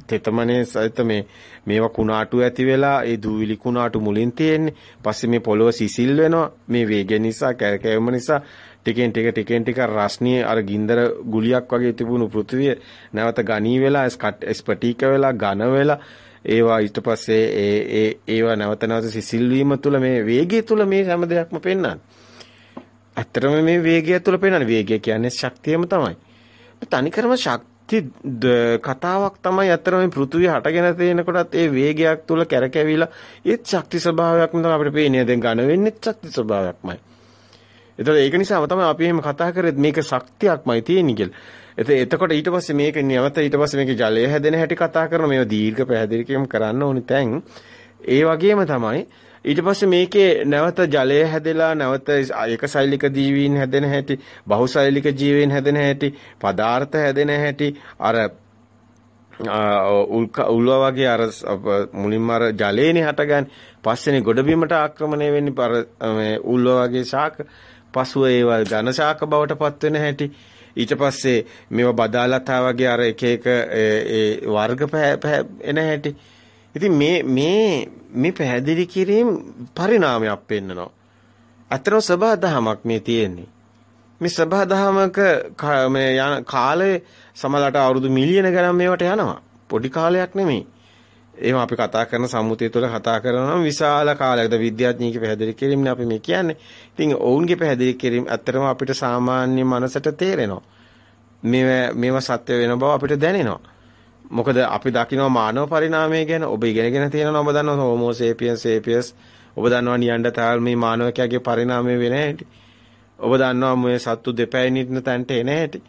Speaker 1: තෙතමනේ සහිත මේ මේවා කුණාටු ඇති වෙලා ඒ දූවිලි කුණාටු මුලින් තියෙන්නේ. පස්සේ මේ පොළොව සිසිල් වෙනවා. මේ වේගය නිසා කැරකැවීම නිසා ටිකෙන් ටික ටිකෙන් ටික රස්නිය අර ගින්දර ගුලියක් වගේ තිබුණු පෘථිවිය නැවත ගණී වෙලා ස්පටික වෙලා ඝන වෙලා ඒවා ඊට පස්සේ ඒ ඒ ඒවා නැවත නැවත සිසිල් වීම තුළ මේ වේගය තුළ මේ හැම දෙයක්ම පෙන්වන්නේ. ඇත්තටම මේ වේගය තුළ පෙන්වන්නේ වේගය කියන්නේ ශක්තියම තමයි. තනිකරම ශක්ති කතාවක් තමයි ඇත්තටම මේ පෘථුවිය හටගෙන තියෙනකොටත් ඒ වේගයක් තුළ කැරකැවිලා ඒත් ශක්ති ස්වභාවයක්ම තමයි අපිට පේන්නේ. දැන් ඝන වෙන්නේ ශක්ති ස්වභාවයක්මයි. එතකොට ඒක නිසාම තමයි අපි එහෙම කතා කරේ මේක ශක්තියක්මයි තියෙන්නේ කියලා. එතකොට ඊට පස්සේ මේක නැවත ඊට පස්සේ මේක ජලය හැදෙන හැටි කතා කරන මේවා දීර්ඝ පැහැදිලි කිරීම කරන්න ඕනි තැන්. ඒ වගේම තමයි ඊට පස්සේ මේකේ නැවත ජලය හැදෙලා නැවත ඒකශෛලික ජීවීන් හැදෙන හැටි, බහුශෛලික ජීවීන් හැදෙන හැටි, පදාර්ථ හැදෙන හැටි අර උල්වා වගේ අර මුලින්ම අර ජලයේනේ හටගන්නේ. පස්සේනේ ගොඩබිමට ආක්‍රමණය වෙන්නේ අර මේ උල්වා වගේ ශාක. පසුව ඒවා ඝන ශාක බවට පත් වෙන හැටි. ඊට පස්සේ මේවා බදාලතා වගේ අර එක එක ඒ වර්ග එන හැටි. ඉතින් මේ මේ මේ පැහැදිලි කිරීම පරිණාමයක් පෙන්නනවා. අතරම සබහා දහමක් මේ තියෙන්නේ. මේ සබහා දහමක මේ යන කාලේ සමලට අවුරුදු මිලියන ගණන් මේවට යනවා. පොඩි කාලයක් නෙමෙයි. එහෙම අපි කතා කරන සම්මුතිය තුළ කතා කරනවා විශාල කාලයකට විද්‍යාඥයෙක් පැහැදිලි කිරීමනේ අපි මේ කියන්නේ. ඉතින් ඔවුන්ගේ පැහැදිලි කිරීම ඇත්තටම අපිට සාමාන්‍ය මනසට තේරෙනවා. මේවා මේවා සත්‍ය වෙන බව අපිට දැනෙනවා. මොකද අපි දකිනවා මානව පරිණාමය ගැන ඔබ ඉගෙනගෙන තියෙනවා ඔබ දන්නවා හෝමෝ සේපියන්ස් සේපියස් ඔබ දන්නවා නියන්ඩතාල් මේ මානවකයාගේ පරිණාමය වෙන හැටි ඔබ දන්නවා මේ සත්තු දෙපැයි නිටන තැනට එන හැටි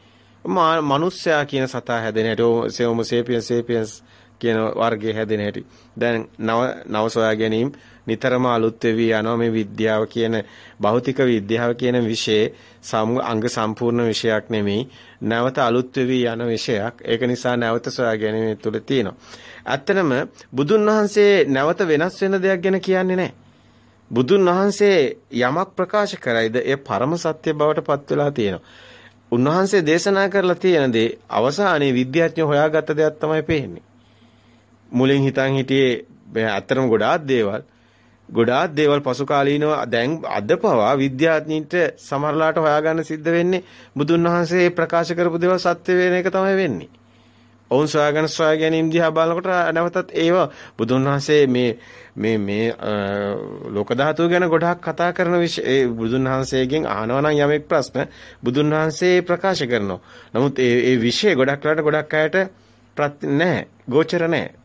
Speaker 1: මනුස්සයා කියන සතා හැදෙන හැටි හෝමෝ සේපියන්ස් සේපියන්ස් කියන වර්ගයේ හැදෙන හැටි. දැන් නව නව සොයා ගැනීම නිතරම අලුත් වෙවි යනවා මේ විද්‍යාව කියන භෞතික විද්‍යාව කියන විෂය අංග සම්පූර්ණ විෂයක් නෙමෙයි. නැවත අලුත් වෙවි යන විෂයක්. ඒක නිසා නැවත සොයා ගැනීම තුළ තියෙනවා. ඇත්තනම බුදුන් වහන්සේ නැවත වෙනස් වෙන දෙයක් ගැන කියන්නේ නැහැ. බුදුන් වහන්සේ යමක් ප්‍රකාශ කරයිද ඒ පරම සත්‍ය බවට පත් වෙලා තියෙනවා. උන්වහන්සේ දේශනා කරලා තියෙන දේ අවසානයේ විද්‍යාඥයෝ හොයාගත්ත දෙයක් තමයි පේන්නේ. මුලින් හිතන් හිටියේ ඇත්තටම ගොඩාක් දේවල් ගොඩාක් දේවල් පසු කාලීනව දැන් අද පවා විද්‍යාඥයින්ට සමහරලාට හොයාගන්න සිද්ධ වෙන්නේ බුදුන් වහන්සේ ප්‍රකාශ කරපු දේවල් සත්‍ය වෙන එක තමයි වෙන්නේ. ඔවුන් සොයාගෙන සොයා ගැනීම දිහා බලනකොට නැවතත් ඒව බුදුන් වහන්සේ මේ මේ මේ ලෝක ධාතුව ගැන ගොඩාක් කතා කරන විශේෂ බුදුන් වහන්සේගෙන් අහනවා නම් යමෙක් ප්‍රශ්න බුදුන් වහන්සේ ප්‍රකාශ කරනවා. නමුත් ඒ ඒ විෂය ගොඩක් වෙලාට ගොඩක් අයට ප්‍රත් නැහැ. ගෝචර නැහැ.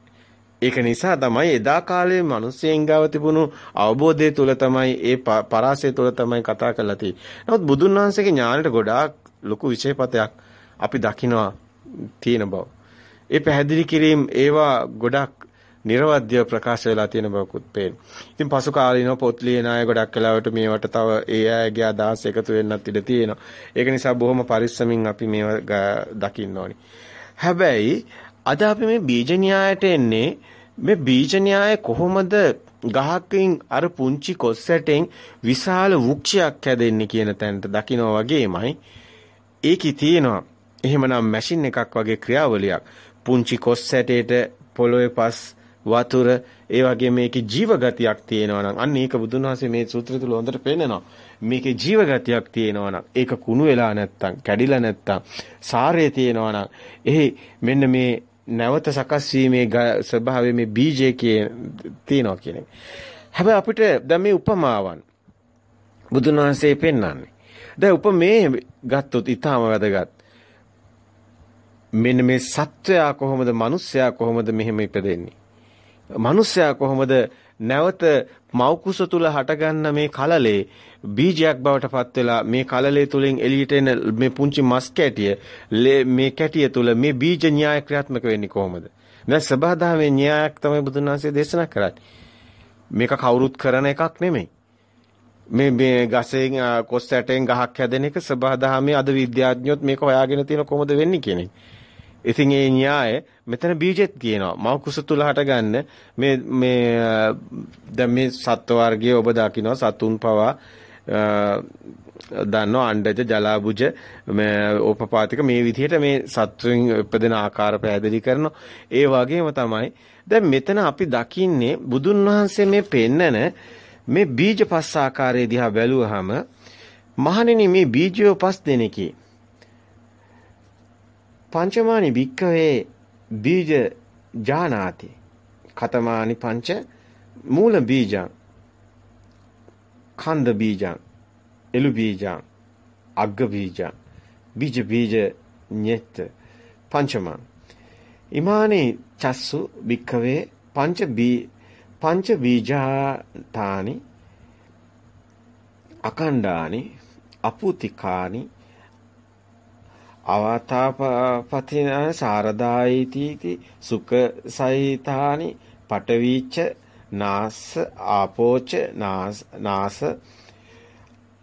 Speaker 1: ඒක නිසා තමයි එදා කාලේ මිනිස්සෙන් ගාව තිබුණු අවබෝධය තුළ තමයි ඒ පරාසය තුළ තමයි කතා කරලා තියෙන්නේ. නමුත් බුදුන් වහන්සේගේ ඥාණයට ගොඩාක් ලොකු විශේෂපතයක් අපි දකිනවා තියෙන බව. ඒ පැහැදිලි කිරීම ඒවා ගොඩක් නිර්වද්‍ය ප්‍රකාශ වෙලා තියෙන බවකුත් පේනවා. ඉතින් පසු කාලිනව පොත් ලියන අය ගොඩක් වෙලාවට මේවට තව ඒ අයගේ අදහස් එකතු වෙන්නත් ඉඩ තියෙනවා. ඒක නිසා බොහොම පරිස්සමින් අපි මේවා දකින්න ඕනි. හැබැයි අද අපි මේ බීජ න්‍යායට එන්නේ මේ බීජ න්‍යාය කොහොමද ගහකින් අර පුංචි කොස් ඇටෙන් විශාල වෘක්ෂයක් හැදෙන්නේ කියන තැනට දකිනවා වගේමයි. ඒකේ තියෙනවා එහෙමනම් මැෂින් එකක් වගේ ක්‍රියාවලියක්. පුංචි කොස් ඇටේට පොළොවේ පස් වතුර ඒ වගේ මේකේ ජීවගතියක් තියෙනවා නම් අන්න ඒක බුදුන් වහන්සේ මේ සූත්‍රය තුල හොඳට පෙන්නනවා. මේකේ ජීවගතියක් තියෙනවා නම් ඒක කුණු වෙලා නැත්තම් කැඩිලා නැත්තම් සාරය තියෙනවා නම් එහි මෙන්න මේ නැවත සකස් වීමේ ස්වභාවය මේ බීජේ කියන තියනවා කියන එක. හැබැයි අපිට දැන් මේ උපමාවන් බුදුන් වහන්සේ පෙන්වන්නේ. දැන් උපමේ ගත්තොත් ඊටාම වැදගත්. මෙන්න මේ සත්වයා කොහොමද මිනිස්සයා කොහොමද මෙහෙම ඉපදෙන්නේ? මිනිස්සයා කොහොමද නැවත මෞකුස තුල හටගන්න මේ කලලේ බීජයක් බවට පත් වෙලා මේ කලලේ තුලින් එළියට එන මේ පුංචි මස් කැටිය මේ කැටිය තුල මේ බීජ න්‍යාය ක්‍රියාත්මක වෙන්නේ කොහොමද? දැන් සබහාදාමේ න්‍යායක් තමයි බුදුන් වහන්සේ දේශනා කරන්නේ. මේක කවුරුත් කරන එකක් නෙමෙයි. මේ මේ ගසෙන් කොස් ඇටෙන් ගහක් හැදෙන එක සබහාදාමේ අද විද්‍යාඥයොත් මේක හොයාගෙන තියෙන කොහොමද වෙන්නේ කියන එක. ඉතින් ඒ න්‍යාය මෙතන බීජෙත් කියනවා. මව කුස තුල හටගන්න මේ මේ දැන් මේ සත්ව වර්ගයේ ඔබ දකිනවා සතුන් පවා දන්නවා අණ්ඩජ ජලාබුජ මේ ඕපපාතික මේ විදිහට මේ සත්වෙන් උපදින ආකාර පැහැදිලි කරනවා. ඒ වගේම තමයි දැන් මෙතන අපි දකින්නේ බුදුන් වහන්සේ මේ පෙන්නන මේ බීජ පස් ආකාරයේ දිහා බැලුවහම මහණෙනි මේ බීජය පස් දෙනෙකි. පංචමානි භික්කවේ බීජ ජානාති. කතමානි පංච මූල බීජං. කන්ද බීජං. එළු බීජං. අග්ග බීජං. බීජ බීජ ඤෙත් පංචමං. ඉමානි චස්සු භික්කවේ පංච බී පංච බීජාතානි අකණ්ඩානි අපුතිකානි අවතාපතින සාරදායිති සුඛ සහිතානි පටවිච්ච නාස ආපෝච නාස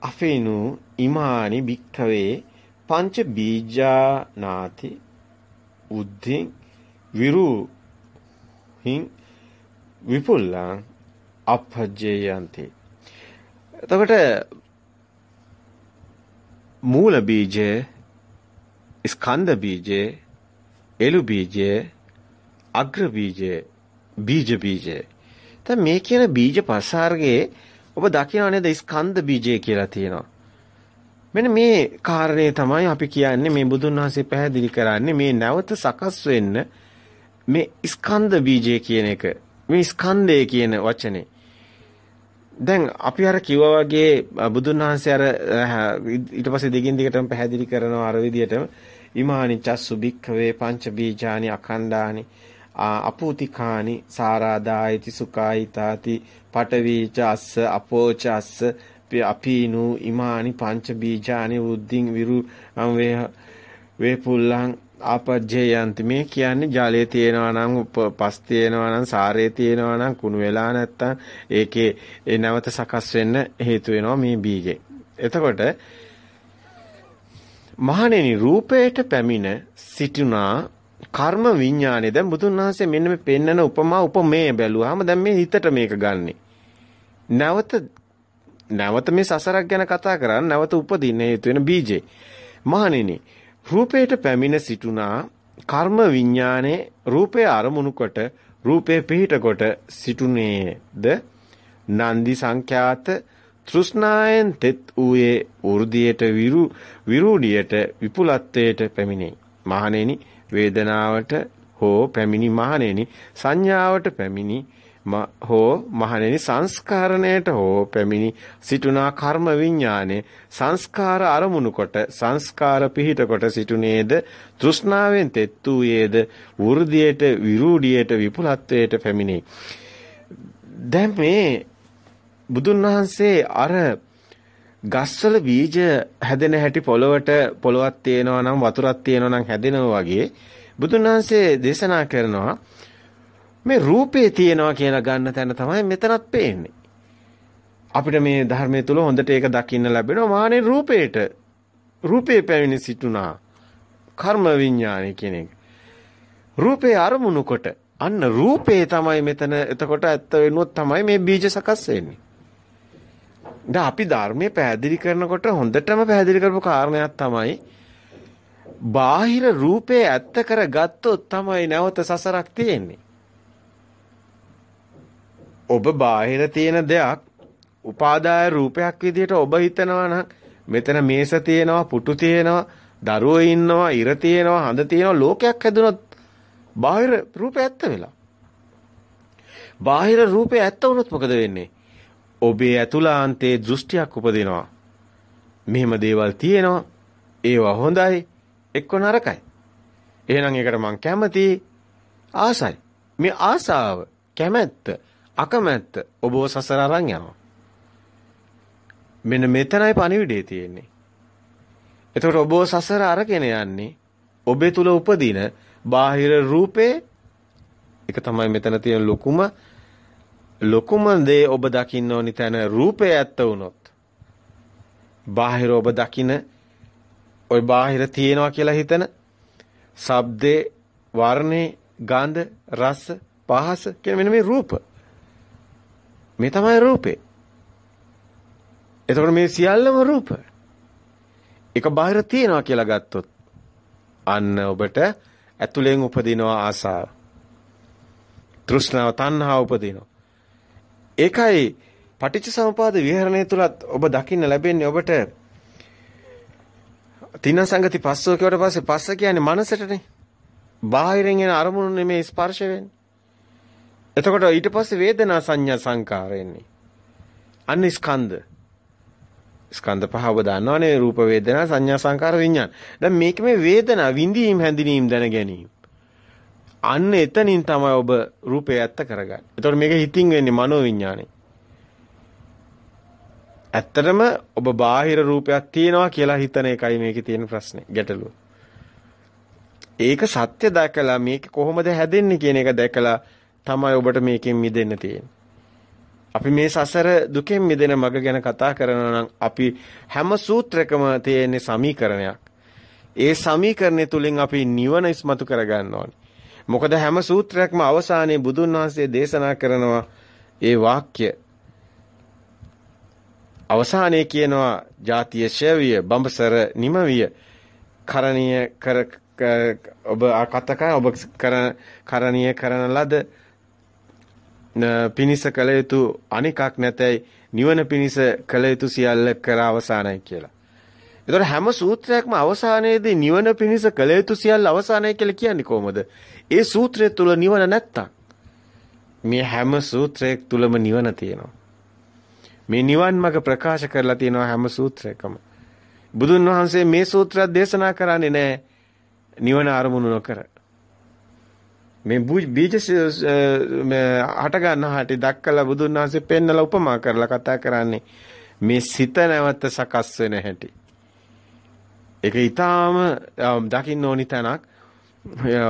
Speaker 1: අෆිනු ඉමානි භික්ඛවේ පංච බීජානාති උද්ධින් විරු හින් විපුල්ලං අපජ්ජයන්ති. එතකොට මූල බීජය ස්කන්ධ බීජය එළු බීජය අග්‍ර බීජය බීජ බීජය. දැන් මේ කියන බීජ පසාර්ගයේ ඔබ දකිනවා නේද ස්කන්ධ බීජය කියලා තියෙනවා. මෙන්න මේ කාරණේ තමයි අපි කියන්නේ මේ බුදුන් වහන්සේ පැහැදිලි කරන්නේ මේ නැවත සකස් වෙන්න මේ ස්කන්ධ බීජය කියන එක මේ ස්කන්ධය කියන වචනේ. දැන් අපි අර කිව්වා වගේ බුදුන් වහන්සේ අර ඊට පස්සේ දිගින් දිගටම පැහැදිලි කරනවා අර විදිහටම. ඉමානි චස්සු භික්ඛවේ පංච බීජානි අඛණ්ඩානි අපූතිකානි සාරාදායිති සුකායිතාති පටවීච අස්ස අපෝච අස්ස අපීනු ඉමානි පංච බීජානි උද්දින් විරු වේ වේපුල්ලං ආපජ්ජයන්ති මේ කියන්නේ ජලයේ තියෙනවා නම් පස් තියෙනවා නම් සාරයේ තියෙනවා නම් කුණු වෙලා නැත්තම් ඒකේ ඒ නැවත සකස් වෙන්න හේතු වෙනවා මේ බීජේ. එතකොට මහණෙනි රූපයට පැමිණ සිටුනා කර්ම විඥානේ දැන් බුදුන් වහන්සේ මෙන්න මේ පෙන්නන උපමා උපමේය බැලුවාම දැන් මේ හිතට මේක ගන්නෙ. නැවත නැවත මේ සසරක් ගැන කතා කරන්නේ නැවත උපදින්න හේතු වෙන බීජේ. මහණෙනි රූපයට පැමිණ සිටුනා කර්ම විඥානේ රූපය අරමුණු කොට රූපේ පිහිට කොට සිටුනේද? නන්දි සංඛ්‍යාත තෘෂ්ණායෙන් තෙත් ඌයේ උර්දියට විරු විරූඩියට විපුලත්වයට පැමිණේ. මහණෙනි වේදනාවට හෝ පැමිණි මහණෙනි සංඥාවට පැමිණි හෝ මහණෙනි සංස්කාරණයට හෝ පැමිණි සිටුනා කර්ම විඥානේ සංස්කාර අරමුණු කොට සංස්කාර පිහිට කොට සිටුනේද? තෘෂ්ණාවෙන් තෙත් වූයේද? වෘද්ධියට විරූඩියට විපුලත්වයට පැමිණේ. දැන් මේ බුදුන් වහන්සේ අර ගස්වල බීජ හැදෙන හැටි පොළවට පොළවක් තියෙනවා නම් වතුරක් තියෙනවා නම් හැදෙනවා වගේ බුදුන් වහන්සේ දේශනා කරනවා මේ රූපේ තියෙනවා කියලා ගන්න තැන තමයි මෙතනත් පේන්නේ. අපිට මේ ධර්මයේ තුල හොඳට ඒක දකින්න ලැබෙනවා මානේ රූපේට. රූපේ පැමිණ සිටුනා. කර්ම විඥානය කියන එක. රූපේ අරමුණු කොට අන්න රූපේ තමයි මෙතන එතකොට ඇත්ත වෙනුවොත් තමයි මේ බීජ සකස් වෙන්නේ. දැන් අපි ධර්මයේ පැහැදිලි කරනකොට හොඳටම පැහැදිලි කරපු කාරණයක් තමයි බාහිර රූපේ ඇත්ත කරගත්තොත් තමයි නැවත සසරක් තියෙන්නේ. ඔබ බාහිර තියෙන දෙයක් උපාදාය රූපයක් විදිහට ඔබ හිතනවා නම් මෙතන මේස තියෙනවා පුටු තියෙනවා දරුවෝ ඉන්නවා ඉර තියෙනවා හඳ තියෙනවා ලෝකයක් හැදුනොත් බාහිර රූපය ඇත්ත වෙලා. බාහිර රූපය ඇත්ත වුණොත් මොකද වෙන්නේ? ඔබේ ඇතුළාන්තයේ දෘෂ්ටියක් උපදිනවා. මෙහෙම දේවල් තියෙනවා. ඒවා හොඳයි එක්ක නරකයි. එහෙනම් ඒකට මං කැමති ආසයි. මේ ආසාව කැමැත්ත අකමැත්ත ඔබව සසර අරන් යනවා. මෙන්න මෙතනයි පණිවිඩේ තියෙන්නේ. එතකොට ඔබව සසර අරගෙන යන්නේ ඔබේ තුල උපදින බාහිර රූපේ ඒක තමයි මෙතන තියෙන ලොකුම ලොකුම දේ ඔබ දකින්න ඕනි තැන රූපේ ඇත්ත වුණොත් බාහිර ඔබ දකින ওই බාහිර තියෙනවා කියලා හිතන ශබ්දේ වර්ණේ ගන්ධ රස පහස කියන මෙන්න මේ රූප මේ තමයි රූපේ එතකොට මේ සියල්ලම රූප එක බාහිර තියෙනවා කියලා ගත්තොත් අන්න ඔබට ඇතුලෙන් උපදිනවා ආසාව තෘෂ්ණාව තණ්හාව උපදිනවා ඒකයි පටිච්ච සමුපාද විහරණය තුලත් ඔබ දකින්න ලැබෙන්නේ ඔබට තින සංගති පස්සෝ කියවට පස්සේ පස්ස කියන්නේ මනසටනේ. බාහිරින් එන අරමුණු නෙමේ ස්පර්ශ වෙන්නේ. එතකොට ඊට පස්සේ වේදනා සංඥා සංකාර එන්නේ. අන්න ස්කන්ධ. ස්කන්ධ පහ ඔබ දන්නවනේ රූප වේදනා සංඥා සංකාර විඥාන. දැන් මේක මේ වේදනා විඳීම් හැඳිනීම් දැන ගැනීම. අන්න එතනින් තමයි ඔබ රූපය ඇත්ත කරගන්නේ. එතකොට මේක හිතින් වෙන්නේ මනෝ විඥානේ. ඇත්තටම ඔබ බාහිර රූපයක් තියෙනවා කියලා හිතන එකයි මේකේ තියෙන ප්‍රශ්නේ ගැටලුව. ඒක සත්‍ය දැකලා මේක කොහොමද හැදෙන්නේ කියන එක දැකලා තමයි ඔබට මේකෙන් මිදෙන්න තියෙන්නේ. අපි මේ සසර දුකෙන් මිදෙන මඟ ගැන කතා කරනවා නම් අපි හැම සූත්‍රයකම තියෙන සමීකරණයක්. ඒ සමීකරණය තුලින් අපි නිවන ඉස්මතු කරගන්න ඕනේ. මොකද හැම සූත්‍රයක්ම අවසානයේ බුදුන් වහන්සේ දේශනා කරනවා ඒ වාක්‍ය අවසානයේ කියනවා ජාතිය ශේවිය බඹසර නිමවිය කරණීය කර ඔබ කතක ඔබ කරණීය කරන ලද පිනිස කළ යුතු අනිකක් නැතයි නිවන පිනිස කළ යුතු සියල්ල කර අවසానයි කියලා. ඒතර හැම සූත්‍රයක්ම අවසානයේදී නිවන පිනිස කළ යුතු සියල්ල අවසానයි කියලා කියන්නේ කොහොමද? ඒ සූත්‍රය තුල නිවන නැත්තම් මේ හැම සූත්‍රයක් තුලම නිවන තියෙනවා. මේ නිවන් මඟ ප්‍රකාශ කරලා තියෙනවා හැම සූත්‍රයකම. බුදුන් වහන්සේ මේ සූත්‍රය දේශනා කරන්නේ නැහැ නිවන අරමුණු නොකර. මේ බීජ හට ගන්න හැටි දක්කලා බුදුන් වහන්සේ පෙන්නලා උපමා කරලා කතා කරන්නේ මේ සිත නැවත සකස් වෙන හැටි. ඒක ඊටාම දකින්න ඕනි තැනක්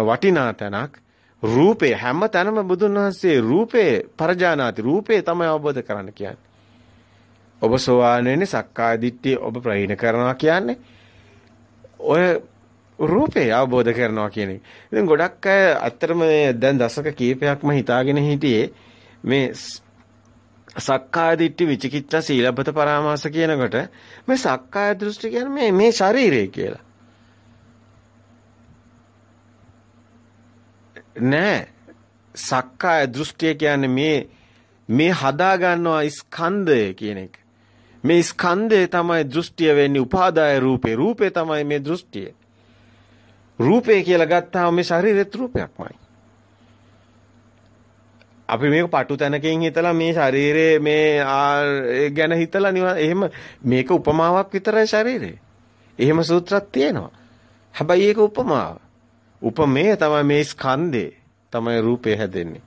Speaker 1: වටිනා තැනක් රූපේ හැම තැනම බුදුන් වහන්සේ රූපේ පරජානාති රූපේ තමයි අවබෝධ කරන්න කියන්නේ. ඔබ සෝවාන් වෙන්නේ සක්කාය දිට්ඨිය ඔබ ප්‍රහීන කරනවා කියන්නේ ඔය රූපේ අවබෝධ කරනවා කියන එක. ඉතින් ගොඩක් අය ඇත්තටම දැන් දශක කීපයක්ම හිතාගෙන හිටියේ මේ සක්කාය දිට්ඨි විචිකිච්ඡා සීලබ්බත පරාමාස කියනකොට මේ සක්කාය දෘෂ්ටි කියන්නේ මේ මේ ශරීරය කියලා. නෑ. සක්කාය දෘෂ්ටිය කියන්නේ මේ මේ හදා ගන්නවා ස්කන්ධය කියන එක. මේ ස්කන්ධය තමයි දෘෂ්ටිය වෙන්නේ උපාදාය රූපේ. රූපේ තමයි මේ දෘෂ්ටිය. රූපේ කියලා ගත්තාම මේ ශරීරෙත් රූපයක්මයි. අපි මේක පටු තැනකින් හිතලා මේ ශරීරයේ මේ ගැන හිතලා නිවා එහෙම මේක උපමාවක් විතරයි ශරීරේ. එහෙම සූත්‍රයක් තියෙනවා. හැබැයි ඒක උපමාව. උපමේය තමයි මේ ස්කන්ධේ තමයි රූපේ හැදෙන්නේ.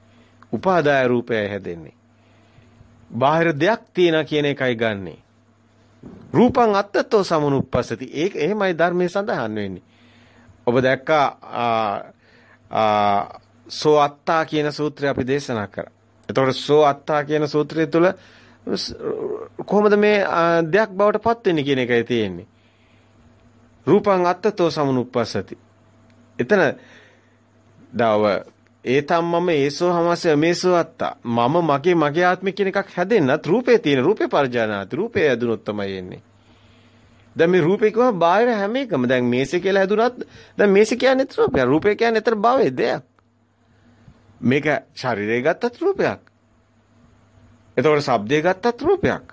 Speaker 1: උපාදාය රූපය හැදෙන්නේ. බාහිර දෙයක් තියෙනවා කියන එකයි ගන්නෙ. රූපං අත්තතෝ සමුනුප්පසති. ඒක එහෙමයි ධර්මයේ සඳහන් වෙන්නේ. ඔබ දැක්කා සෝ අත්තා කියන සූත්‍රය අපි දේශනා කරා. එතකොට සෝ අත්තා කියන සූත්‍රය තුල කොහොමද මේ දෙයක් බවට පත් වෙන්නේ කියන එකයි තියෙන්නේ. රූපං අත්තතෝ සමුනුප්පසති. එතන දව ඒතම්මම ඒසෝ හමස මේසෝ අත්තා මම මගේ මගේ ආත්මය කියන එකක් හැදෙන්නත් රූපේ තියෙන රූපේ පරිජානාති රූපේ ඇදුනොත් තමයි එන්නේ දැන් මේ රූපේ කිව්වම බාහිර හැම එකම. දැන් මේසෙ කියලා හැදුනත් දැන් මේසෙ කියන්නේ රූපයක්. රූපේ කියන්නේ ඊතර භවයේ දෙයක්. මේක ශරීරය ගත්තත් රූපයක්. එතකොට ශබ්දය ගත්තත් රූපයක්.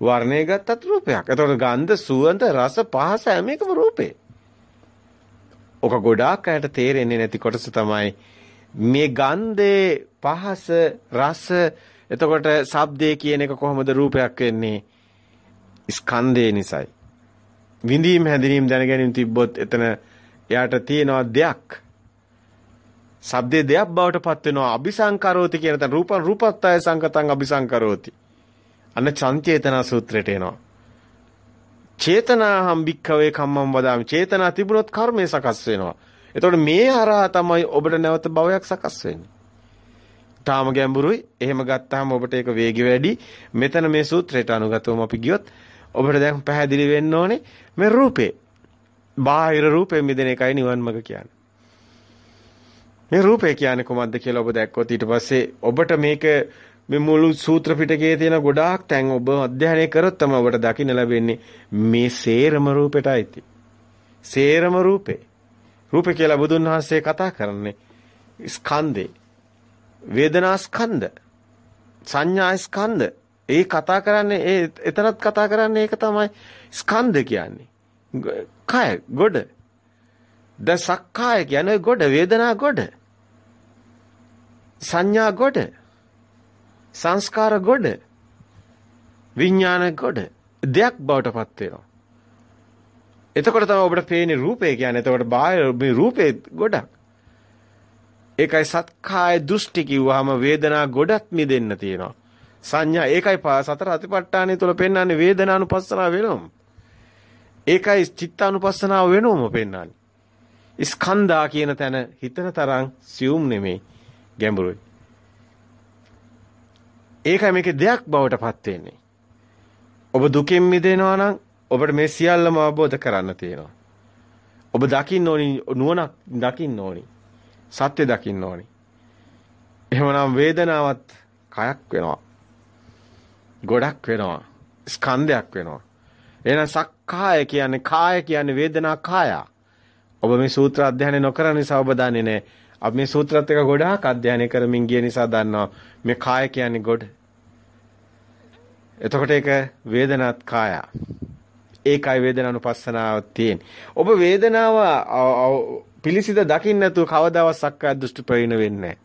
Speaker 1: වර්ණය ගත්තත් රූපයක්. එතකොට ගන්ධ සුවඳ රස පහස හැම එකම රූපේ ඔක ගොඩාක් අයට තේරෙන්නේ නැති කොටස තමයි මේ ගන්ධේ පහස රස එතකොට ශබ්දේ කියන එක කොහොමද රූපයක් වෙන්නේ? ස්කන්ධේ නිසායි විඳීම් හැඳිනීම් දැනගැනීම තිබ්බොත් එතන එයාට තියෙනවා දෙයක් ශබ්දේ දෙයක් බවට පත් වෙනවා. අபிසංකරෝති කියන තැන රූපං රූපත්තය සංකතං අபிසංකරෝති. අන්න චංචේතනා සූත්‍රයට එනවා. චේතනාහම් භික්ඛවේ කම්මං වදාමි. චේතනා තිබුණොත් කර්මය සකස් වෙනවා. එතකොට මේ හරහා තමයි ඔබට නැවත භවයක් සකස් වෙන්නේ. තාම ගැඹුරුයි. එහෙම ගත්තාම ඔබට ඒක වේගය වැඩි. මෙතන මේ සූත්‍රයට අනුගතවම අපි ගියොත් ඔබට දැන් පැහැදිලි වෙන්න ඕනේ මේ රූපේ. බාහිර රූපෙ මිදෙන එකයි නිවන් මඟ කියන්නේ. මේ රූපය කියන්නේ කොහොමද කියලා ඔබ දැක්කොත් ඊට පස්සේ ඔබට මේක මේ මුළු සූත්‍ර පිටකයේ තියෙන ගොඩාක් තැන් ඔබ අධ්‍යයනය කරොත් තමයි ඔබට දකින්න ලැබෙන්නේ මේ සේරම රූපෙටයි සේරම රූපේ. රූපේ කියලා බුදුන් වහන්සේ කතා කරන්නේ ස්කන්ධේ. වේදනා ස්කන්ධ. සංඥා ස්කන්ධ. ඒ කතා කරන්නේ ඒ එතනත් කතා කරන්නේ ඒක තමයි ස්කන්ධ කියන්නේ. කය ගොඩ. ද සක්කාය කියන්නේ ගොඩ වේදනා ගොඩ. සංඥා ගොඩ. සංස්කාර ගොඩ. විඥාන ගොඩ. දෙයක් බවට පත් වෙනවා. එතකොට තමයි ඔබට පේන්නේ රූපය කියන්නේ. එතකොට බාහිර මේ රූපේ ගොඩක්. ඒකයි සත්කාය දෘෂ්ටි කිව්වහම වේදනා ගොඩක් මිදෙන්න තියෙනවා. සංඥා ඒකයි සතර අතිපට්ඨානය තුළ පෙන්වන්නේ වේදනානුපස්සනාව වෙනවම. ඒකයි චිත්තානුපස්සනාව වෙනවම පෙන්වන්නේ. ස්කන්ධා කියන තැන හිතන තරම් සියුම් නෙමෙයි ගැඹුරුයි. ඒකයි මේකේ දෙයක් බවට පත් වෙන්නේ. ඔබ දුකෙන් මිදෙනවා නම් ඔබට මේ සියල්ලම අවබෝධ කරන්න තියෙනවා. ඔබ දකින්න ඕනි නුවණක් දකින්න ඕනි. සත්‍ය දකින්න ඕනි. එහෙමනම් වේදනාවත් කයක් වෙනවා. ගොඩක් වෙනවා. ස්කන්ධයක් වෙනවා. එහෙනම් සක්කාය කියන්නේ කාය කියන්නේ වේදනා කාය. ඔබ මේ සූත්‍ර අධ්‍යයනය නොකරන නිසා ඔබ දන්නේ නැහැ. අපි මේ සූත්‍රات එක ගොඩාක් අධ්‍යයනය කරමින් ගිය නිසා දන්නවා මේ කාය කියන්නේ ගොඩ. එතකොට ඒක වේදනාත් කාය. ඒකයි වේදනානුපස්සනාව තියෙන්නේ. ඔබ වේදනාව පිළිසිත දකින්න නැතුව කවදාවත් සක්කාය දෘෂ්ටි ප්‍රවීණ වෙන්නේ නැහැ.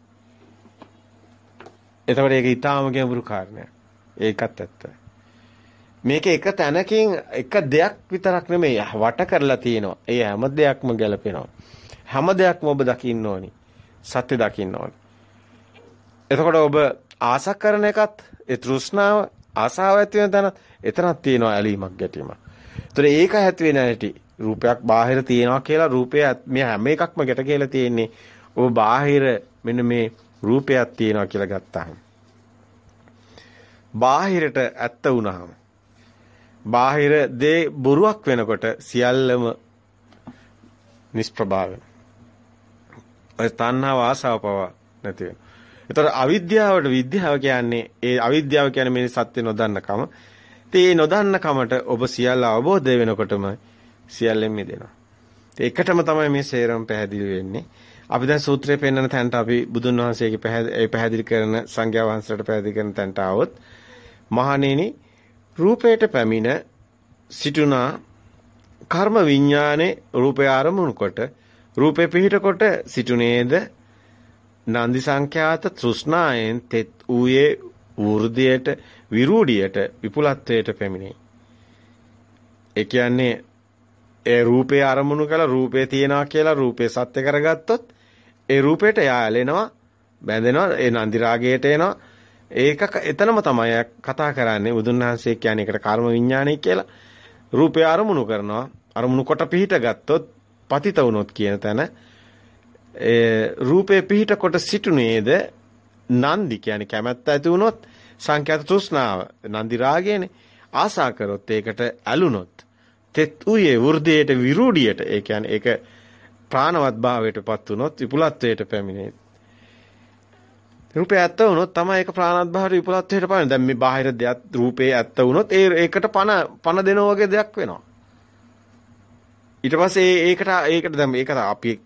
Speaker 1: එතකොට ඒක ඊටාම ගැඹුරු කාරණයක්. ඒකත් ඇත්ත. මේක එක තැනකින් එක දෙයක් විතරක් නෙමෙයි වට කරලා තියෙනවා. ඒ හැම දෙයක්ම ගැලපෙනවා. හැම දෙයක්ම ඔබ දකින්න ඕනි. සත්‍ය දකින්න ඕනි. එතකොට ඔබ ආස කරන එකත් ඒ තෘෂ්ණාව ආසාව ඇති වෙන තැනත් එතනක් තියෙනවා ඇලීමක් ගැටීමක්. ඒතර ඒක ඇති වෙන හැටි රූපයක් බාහිර තියෙනවා කියලා රූපය මේ හැම එකක්ම ගැට කියලා තියෙන්නේ. ඔබ බාහිර මෙන්න මේ රූපයක් තියෙනවා කියලා ගත්තාම බාහිරට ඇත්ත වුණාම බාහිර දේ බොරුවක් වෙනකොට සියල්ලම නිෂ්ප්‍රභා වෙනවා. ඒ තණ්හාව ආසාව පව නැති වෙනවා. ඒතර අවිද්‍යාවට විද්‍යාව කියන්නේ ඒ අවිද්‍යාව කියන්නේ මේ සත්‍ය නොදන්නකම. ඉතින් මේ නොදන්නකමට ඔබ සියල්ල අවබෝධ වෙනකොටම සියල්ලෙන් මිදෙනවා. ඒකටම තමයි මේ සේරම පැහැදිලි වෙන්නේ. අපි දැන් සූත්‍රයේ පෙන්වන තැනට අපි බුදුන් වහන්සේගේ පැහැදිලි කරන සංඝයා වහන්සේට පැහැදිලි කරන තැනට આવොත් මහණෙනි රූපයට පැමිණ සිටුනා කර්ම විඥානේ රූපය ආරමුණු කොට රූපේ පිහිට කොට සිටුනේද නන්දි සංඛ්‍යාත තෘෂ්ණායෙන් තෙත් ඌයේ වෘද්ධියට විරූඩියට විපුලත්වයට පැමිණේ. ඒ කියන්නේ ඒ රූපේ අරමුණු කළ රූපේ තියනවා කියලා රූපේ සත්‍ය කරගත්තොත් ඒ රූපයට යාලෙනවා බැඳෙනවා ඒ නන්දි රාගයට එනවා ඒක එතනම තමයි කතා කරන්නේ බුදුන් වහන්සේ කියන්නේ ඒකට කර්ම විඥානය කියලා. රූපය අරමුණු කරනවා. අරමුණු කොට පිහිට ගත්තොත් පතිත වුණොත් කියන තැන ඒ රූපේ පිහිට කොට සිටුනේද නන්දි කියන්නේ කැමැත්ත ඇති වුණොත් සංඛ්‍යාත තෘෂ්ණාව නන්දි රාගයනේ ආසා කරොත් ඒකට ඇලුනොත් තෙත් උයේ වෘද්ධියට විරූඩියට ඒ කියන්නේ ඒක ප්‍රාණවත් භාවයටපත් වුණොත් විපුලත්වයට පැමිණේ රූපේ ඇත්ත වුණොත් තමයි ඒක ප්‍රාණත් භාවයට විපලත්වයට පාන්නේ. දැන් මේ බාහිර දෙයක් රූපේ ඇත්ත වුණොත් ඒ ඒකට පණ පණ දෙනවා වගේ දෙයක් වෙනවා. ඊට පස්සේ ඒකට ඒකට දැන් ඒක අපි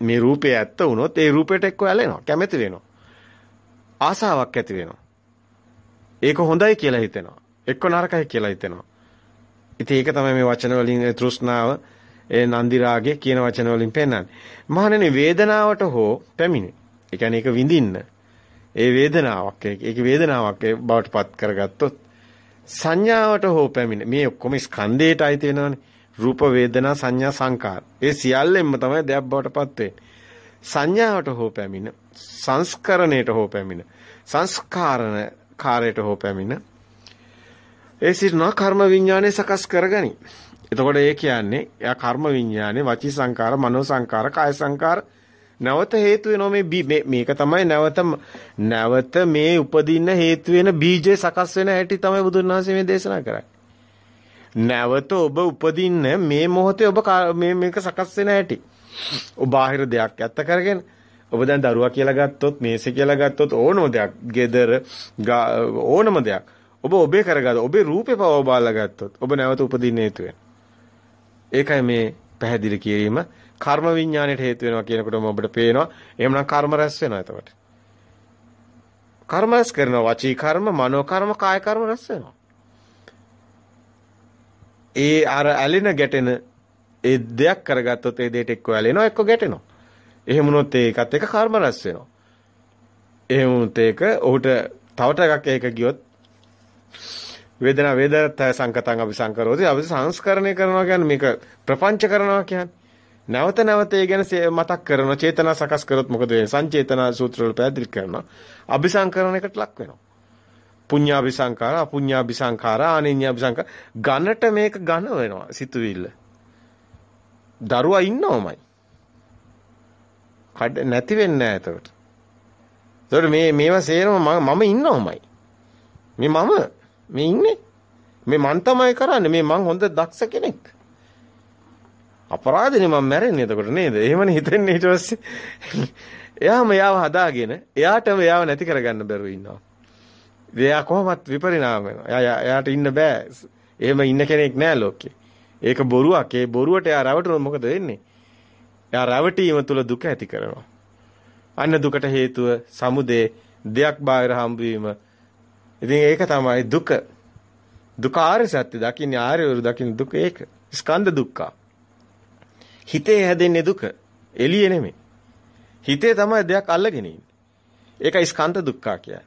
Speaker 1: මේ රූපේ ඇත්ත වුණොත් ඒ රූපයට එක්ක ඇලෙනවා. කැමැති වෙනවා. ආසාවක් ඇති වෙනවා. ඒක හොඳයි කියලා හිතෙනවා. එක්ක නරකයි කියලා හිතෙනවා. ඉතින් ඒක තමයි මේ වචන වලින් තෘෂ්ණාව ඒ නන්දි රාගය කියන වචන වලින් පෙන්වන්නේ. මහණෙනි වේදනාවට හෝ පැමිණේ. ඒ කියන්නේ ඒක විඳින්න. ඒ වේදනාවක් ඒක වේදනාවක් බවට පත් කරගත්තොත් සංඥාවට හෝ පැමිණ මේ ඔක්කොම ස්කන්ධයට අයිති වෙනවනේ. රූප වේදනා සංඥා සංකාර. ඒ සියල්ලෙන්ම තමයි දෙයක් බවට පත් වෙන්නේ. සංඥාවට හෝ පැමිණ සංස්කරණයට හෝ පැමිණ සංස්කාරණ කාර්යයට හෝ පැමිණ ඒ සිටිනා කර්ම විඥානය සකස් කරගනි. එතකොට ඒ කියන්නේ එයා කර්ම විඥානේ වචී සංකාර, මනෝ සංකාර, කාය සංකාර නැවත හේතු වෙනවා මේ මේක තමයි නැවත නැවත මේ උපදින්න හේතු වෙන බීජේ සකස් වෙන හැටි තමයි බුදුන් වහන්සේ මේ දේශනා කරන්නේ. නැවත ඔබ උපදින්න මේ මොහොතේ ඔබ මේ මේක සකස් වෙන හැටි. ඔබ බාහිර දෙයක් ඇත්ත කරගෙන ඔබ දැන් දරුවා කියලා ගත්තොත් මේසෙ කියලා ගත්තොත් ඕනම දෙයක්, gedara ඕනම දෙයක්. ඔබ ඔබේ කරගත්ත ඔබේ රූපේ පව බාලා ගත්තොත් ඔබ නැවත උපදින්න හේතු ඒකයි මේ පැහැදිලි කිරීම කර්ම විඥාණයට හේතු වෙනවා කියනකොටම ඔබට පේනවා එහෙමනම් කර්ම රැස් වෙනවා එතකොට. කර්ම රැස් කරනවා වචී කර්ම, මනෝ කර්ම, කාය කර්ම රැස් වෙනවා. ඒ අර ඇලෙන ගැටෙන ඒ දෙයක් කරගත්තොත් ඒ දෙයට එක්ක ඇලෙනවා එක්ක ගැටෙනවා. එහෙම වුණොත් ඒකත් එක කර්ම රැස් වෙනවා. එහෙම වුණොත් ඒක ඔහුට තව ටිකක් ඒක ගියොත් වේදනා වේදනත් සංකතං අபிසංකරෝති අපි සංස්කරණය කරනවා කියන්නේ මේක ප්‍රපංච කරනවා කියන්නේ නැවත නැවත ඒ ගැන මතක් කරන චේතනා සකස් කරොත් මොකද වෙන්නේ? සංචේතනා සූත්‍ර වල පැහැදිලි කරනවා. අபிසංකරණයකට ලක් වෙනවා. පුඤ්ඤාபிසංකාර, අපුඤ්ඤාபிසංකාර, ආනිඤ්ඤාபிසංකාර ඝනට මේක ඝන වෙනවා සිතුවිල්ල. දරුවා ඉන්නවමයි. කඩ නැති වෙන්නේ නැහැ එතකොට. එතකොට මේ මේවා සේරම මම ඉන්නවමයි. මේ මම මේ ඉන්නේ. මේ මන් තමයි කරන්නේ. මේ මං හොඳ දක්ෂ කෙනෙක්. අපරාධනේ මම මැරෙන්නේ එතකොට නේද? එහෙමනේ හිතන්නේ ඊට පස්සේ. එයාම එයාව හදාගෙන එයාටම එයාව නැති කරගන්න බැරුව ඉන්නවා. එයා කොහොමත් විපරිණාම වෙනවා. එයා එයාට ඉන්න බෑ. එහෙම ඉන්න කෙනෙක් නෑ ලෝකේ. ඒක බොරුවක්. ඒ බොරුවට එයා රැවටුනොත් මොකද වෙන්නේ? එයා රැවටීම තුල දුක ඇති කරනවා. අන්න දුකට හේතුව සමුදේ දෙයක් බාහිර හම්බවීම. ඉතින් ඒක තමයි දුක. දුක ආර්ය සත්‍ය දකින්නේ ආර්යවරු දකින්න දුක ඒක. ස්කන්ධ දුක්ඛ. හිතේ හැදෙන්නේ දුක. එළියේ නෙමෙයි. හිතේ තමයි දෙයක් අල්ලගෙන ඉන්නේ. ඒකයි ස්කන්ධ දුක්ඛ කියන්නේ.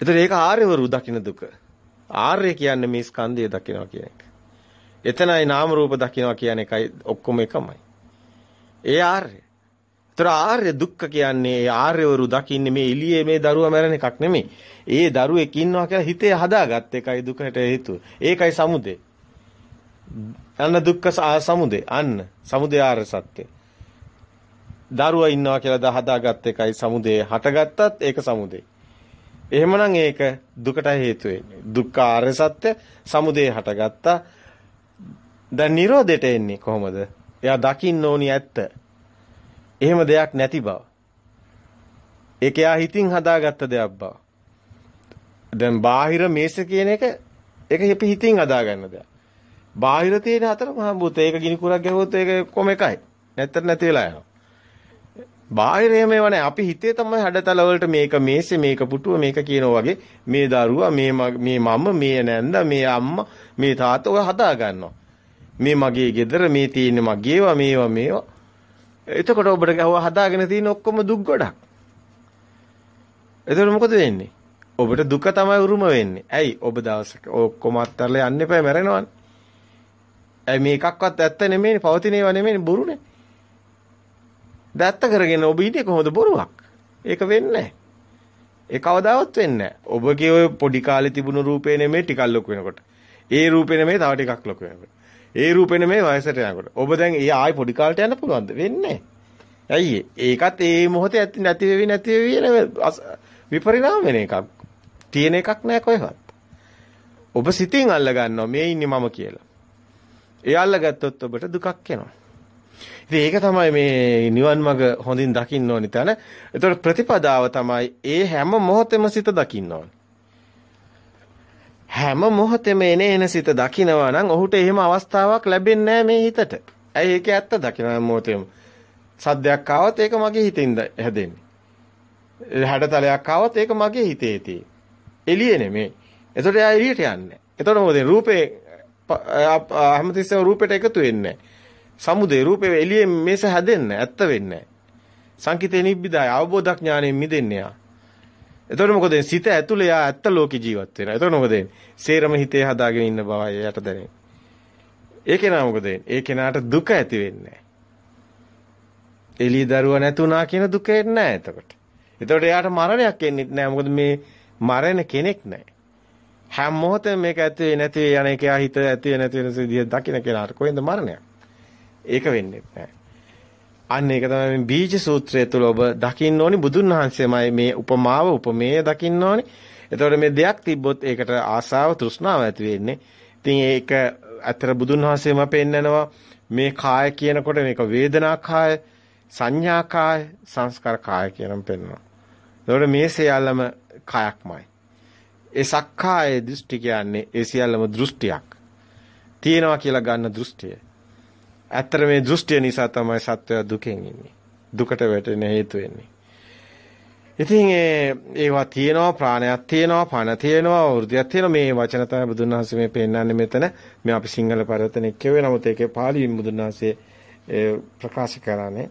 Speaker 1: ඒතර ඒක ආර්යවරු දකින්න දුක. ආර්ය කියන්නේ මේ ස්කන්ධය දකිනවා කියන එක. එතනයි නාම රූප දකිනවා කියන එකයි ඔක්කොම එකමයි. ඒ ආර්ය. ඒතර ආර්ය දුක්ඛ කියන්නේ ඒ ආර්යවරු දකින්නේ මේ එළියේ මේ දරුවා මැරෙන එකක් නෙමෙයි. ඒ දරුවෙක් ඉන්නවා කියලා හිතේ හදාගත්ත එකයි දුකට හේතුව. ඒකයි සමුදේ. අන්න දුක්ඛ සමුදේ. අන්න සමුදේ ආර්ය සත්‍ය. දරුවා ඉන්නවා කියලා හදාගත්ත එකයි සමුදේ. හටගත්තත් ඒක සමුදේ. එහෙමනම් ඒක දුකට හේතු වෙන්නේ. දුක්ඛ ආර්ය සත්‍ය සමුදේ හටගත්තා. දැන් Nirodheට එන්නේ කොහොමද? එයා දකින්න ඕනි ඇත්ත. එහෙම දෙයක් නැති බව. ඒක එයා හිතින් හදාගත්ත දෙයක් බව. දැන් බාහිර මේස කියන එක ඒක අපි හිතින් හදාගන්න දෙයක්. බාහිර තියෙන අතර මහ භූත ඒක ගිනි කුරක් ගැහුවොත් ඒක කොම එකයි. නැත්තර නැති වෙලා යනවා. බාහිර එහෙම ඒවා අපි හිතේ තමයි හඩතල වලට මේක මේසේ මේක පුටුව මේක කියනවා වගේ මේ දරුවා මේ මේ මම මේ නැන්ද මේ අම්මා මේ තාත්තා ඔය හදා ගන්නවා. මේ මගේ ගෙදර මේ තියෙන මගේවා මේවා මේවා. එතකොට ඔබට ගව හදාගෙන තියෙන ඔක්කොම දුක් ගොඩක්. එතකොට මොකද වෙන්නේ? ඔබට දුක තමයි උරුම වෙන්නේ. ඇයි? ඔබ දවසක ඔක්කොම අත්හැරලා යන්න එපා මැරෙනවනේ. ඇයි මේකක්වත් ඇත්ත නෙමෙයිනේ, පවතින ඒවා නෙමෙයිනේ බොරුනේ. දැත්ත කරගෙන ඔබ ඉන්නේ කොහොමද බොරුවක්? ඒක වෙන්නේ නැහැ. ඒ කවදාවත් වෙන්නේ නැහැ. ඔබගේ ওই පොඩි කාලේ තිබුණු රූපේ නෙමෙයි ටිකක් ලොකු වෙනකොට. ඒ රූපේ නෙමෙයි තව ටිකක් ලොකු වෙනකොට. ඒ රූපේ නෙමෙයි වයසට යනකොට. ඔබ දැන් ඒ ආයි පොඩි කාලට යන්න පුළුවන්ද? වෙන්නේ ඇයි ඒකත් ඒ මොහොතේ ඇති නැති වෙවි නැති වෙවි විපරිණාම වෙන එකක්. තියෙන එකක් නෑ කොහෙවත්. ඔබ සිතින් අල්ල ගන්නවා මේ ඉන්නේ මම කියලා. ඒ අල්ලගත්තොත් ඔබට දුකක් එනවා. ඉතින් ඒක තමයි මේ නිවන් මඟ හොඳින් දකින්න ඕනි තැන. ඒතකොට ප්‍රතිපදාව තමයි ඒ හැම මොහොතෙම සිත දකින්න ඕනි. හැම මොහොතෙම එන එන සිත දකිනවා නම් ඔහුට එහෙම අවස්ථාවක් ලැබෙන්නේ මේ හිතට. ඇයි ඒක ඇත්ත දකිනවා මොහොතෙම. සද්දයක් ආවොත් ඒක මගේ හිතින්ද හැදෙන්නේ. හැඩතලයක් ආවොත් ඒක මගේ හිතේ තියෙන්නේ. එළියේ නෙමෙයි. එතකොට එයා එළියට යන්නේ. එතකොට මොකද රූපේ හැමතිස්සෙම රූපෙට එකතු වෙන්නේ සමුදේ රූපේ එළියේ මේස හැදෙන්නේ ඇත්ත වෙන්නේ සංකිතේ නිබ්බිදාය අවබෝධඥාණයෙන් මිදෙන්නේ යා. එතකොට මොකද සිත ඇතුලේ යා ඇත්ත ලෝකේ ජීවත් වෙනවා. එතකොට මොකද සේරම හිතේ හදාගෙන ඉන්න බවයි යට දැනෙන්නේ. ඒ කෙනා මොකද ඒ කෙනාට දුක ඇති වෙන්නේ එළිය දරුවා නැතුණා කියන දුක එන්නේ නැහැ එතකොට. එතකොට එයාට මරණයක් එන්නේ නැහැ. මොකද මේ මරණ කෙනෙක් නැහැ. හැම මොහොතෙම මේක ඇති වෙයි නැති වෙයි යන එක යා හිත ඇති වෙයි නැති වෙන විදිහ දකින්න කෙනාට කොහෙන්ද මරණයක්? ඒක වෙන්නේ නැහැ. අන්න ඒක තමයි මේ බීජ සූත්‍රය තුළ ඔබ දකින්න ඕනි බුදුන් වහන්සේමයි මේ උපමාව උපමේය දකින්න ඕනි. එතකොට මේ දෙයක් තිබ්බොත් ඒකට ආසාව තෘෂ්ණාව ඇති වෙන්නේ. ඉතින් ඒක අතර බුදුන් වහන්සේම පෙන්නනවා මේ කාය කියනකොට මේක වේදනා කාය, සංඥා කාය, සංස්කාර කාය කියනම පෙන්නනවා. එතකොට මේ සියල්ලම කායක්මයි. ඒ සක්කාය දෘෂ්ටි කියන්නේ ඒ සියල්ලම දෘෂ්ටියක්. තියෙනවා කියලා ගන්න දෘෂ්ටිය. ඇත්තට මේ දෘෂ්ටිය නිසා තමයි සත්වයා දුකෙන් ඉන්නේ. දුකට වැටෙන හේතු වෙන්නේ. ඉතින් ඒ ඒවා තියෙනවා ප්‍රාණයක් තියෙනවා පණ තියෙනවා වෘද්ධියක් තියෙනවා මේ වචන තමයි බුදුන් වහන්සේ මේ පෙන්නන්නේ මෙතන මේ අපි සිංහල පරිවර්තනයේ කියවේ නමුත් ඒකේ පාලියෙන් බුදුන් වහන්සේ ප්‍රකාශ කරන්නේ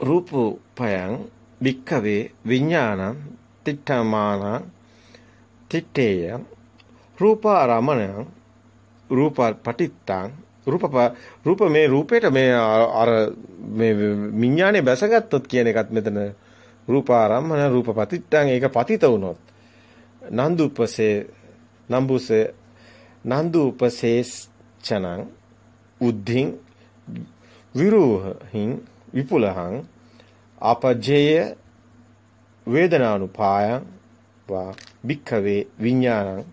Speaker 1: රූපපයං වික්කවේ විඥානං තිට්ඨමාන තිට්ඨේය රූපාරමණං රූප පටිත්තං රූප රූප මේ රූපේට මේ අර මේ විඥානේ බැසගත්තොත් කියන එකත් මෙතන රූපාරම්මන රූපපතිත්තං ඒක පතිත වුණොත්. නන්දුපසේ නම්බුසේ නන්දුපසේච්චනං උද්ධින් විරූහහින් විපුලහං ආපජ්ජේය වේදනානුපායං වා භික්ඛවේ විඥානං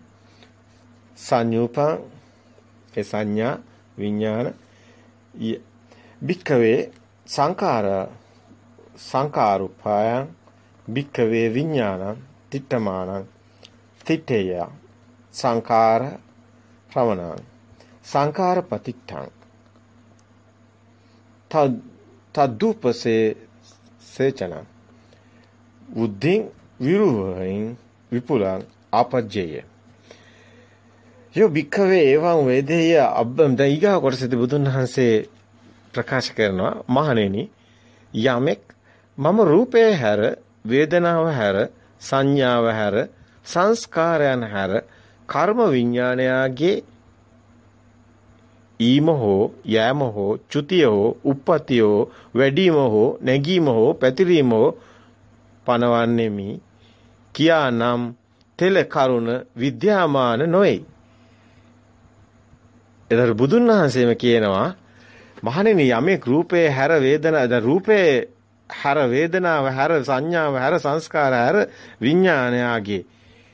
Speaker 1: සංයූපං. ඒ සංඥා විඥාන භික්ඛවේ සංඛාර සංඛාරුපායං භික්ඛවේ විඥානං තිට්ඨමානං තිට්ඨේය සංඛාර රමණං සංඛාර පතිට්ඨං තද්දුපසේ සේචනං. උද්ධින් විරුවහින් විපුලං ආපජ්ජේය. යෝ භික්ඛවේ එවං වේදේය අබ්බම්. දැන් ඊගා කොටසදී බුදුන් වහන්සේ ප්‍රකාශ කරනවා මහණෙනි යමෙක් මම රූපය හැර වේදනාව හැර සංඥාව හැර සංස්කාරයන් හැර කර්ම විඥානයාගේ ඊම හෝ යෑම හෝ චුතිය හෝ උප්පතිය හෝ වැඩිම හෝ නැගීම හෝ පැතිරීම හෝ පනවන්නේමි. කියානම් තෙල කරුණ විද්‍යාමාන නොවේ. එතකොට බුදුන් වහන්සේම කියනවා මහණෙනි යමෙක් රූපේ හැර වේදනා දැන් රූපේ හැර වේදනාව හැර සංඥාව හැර සංස්කාර හැර විඥානයාගේ.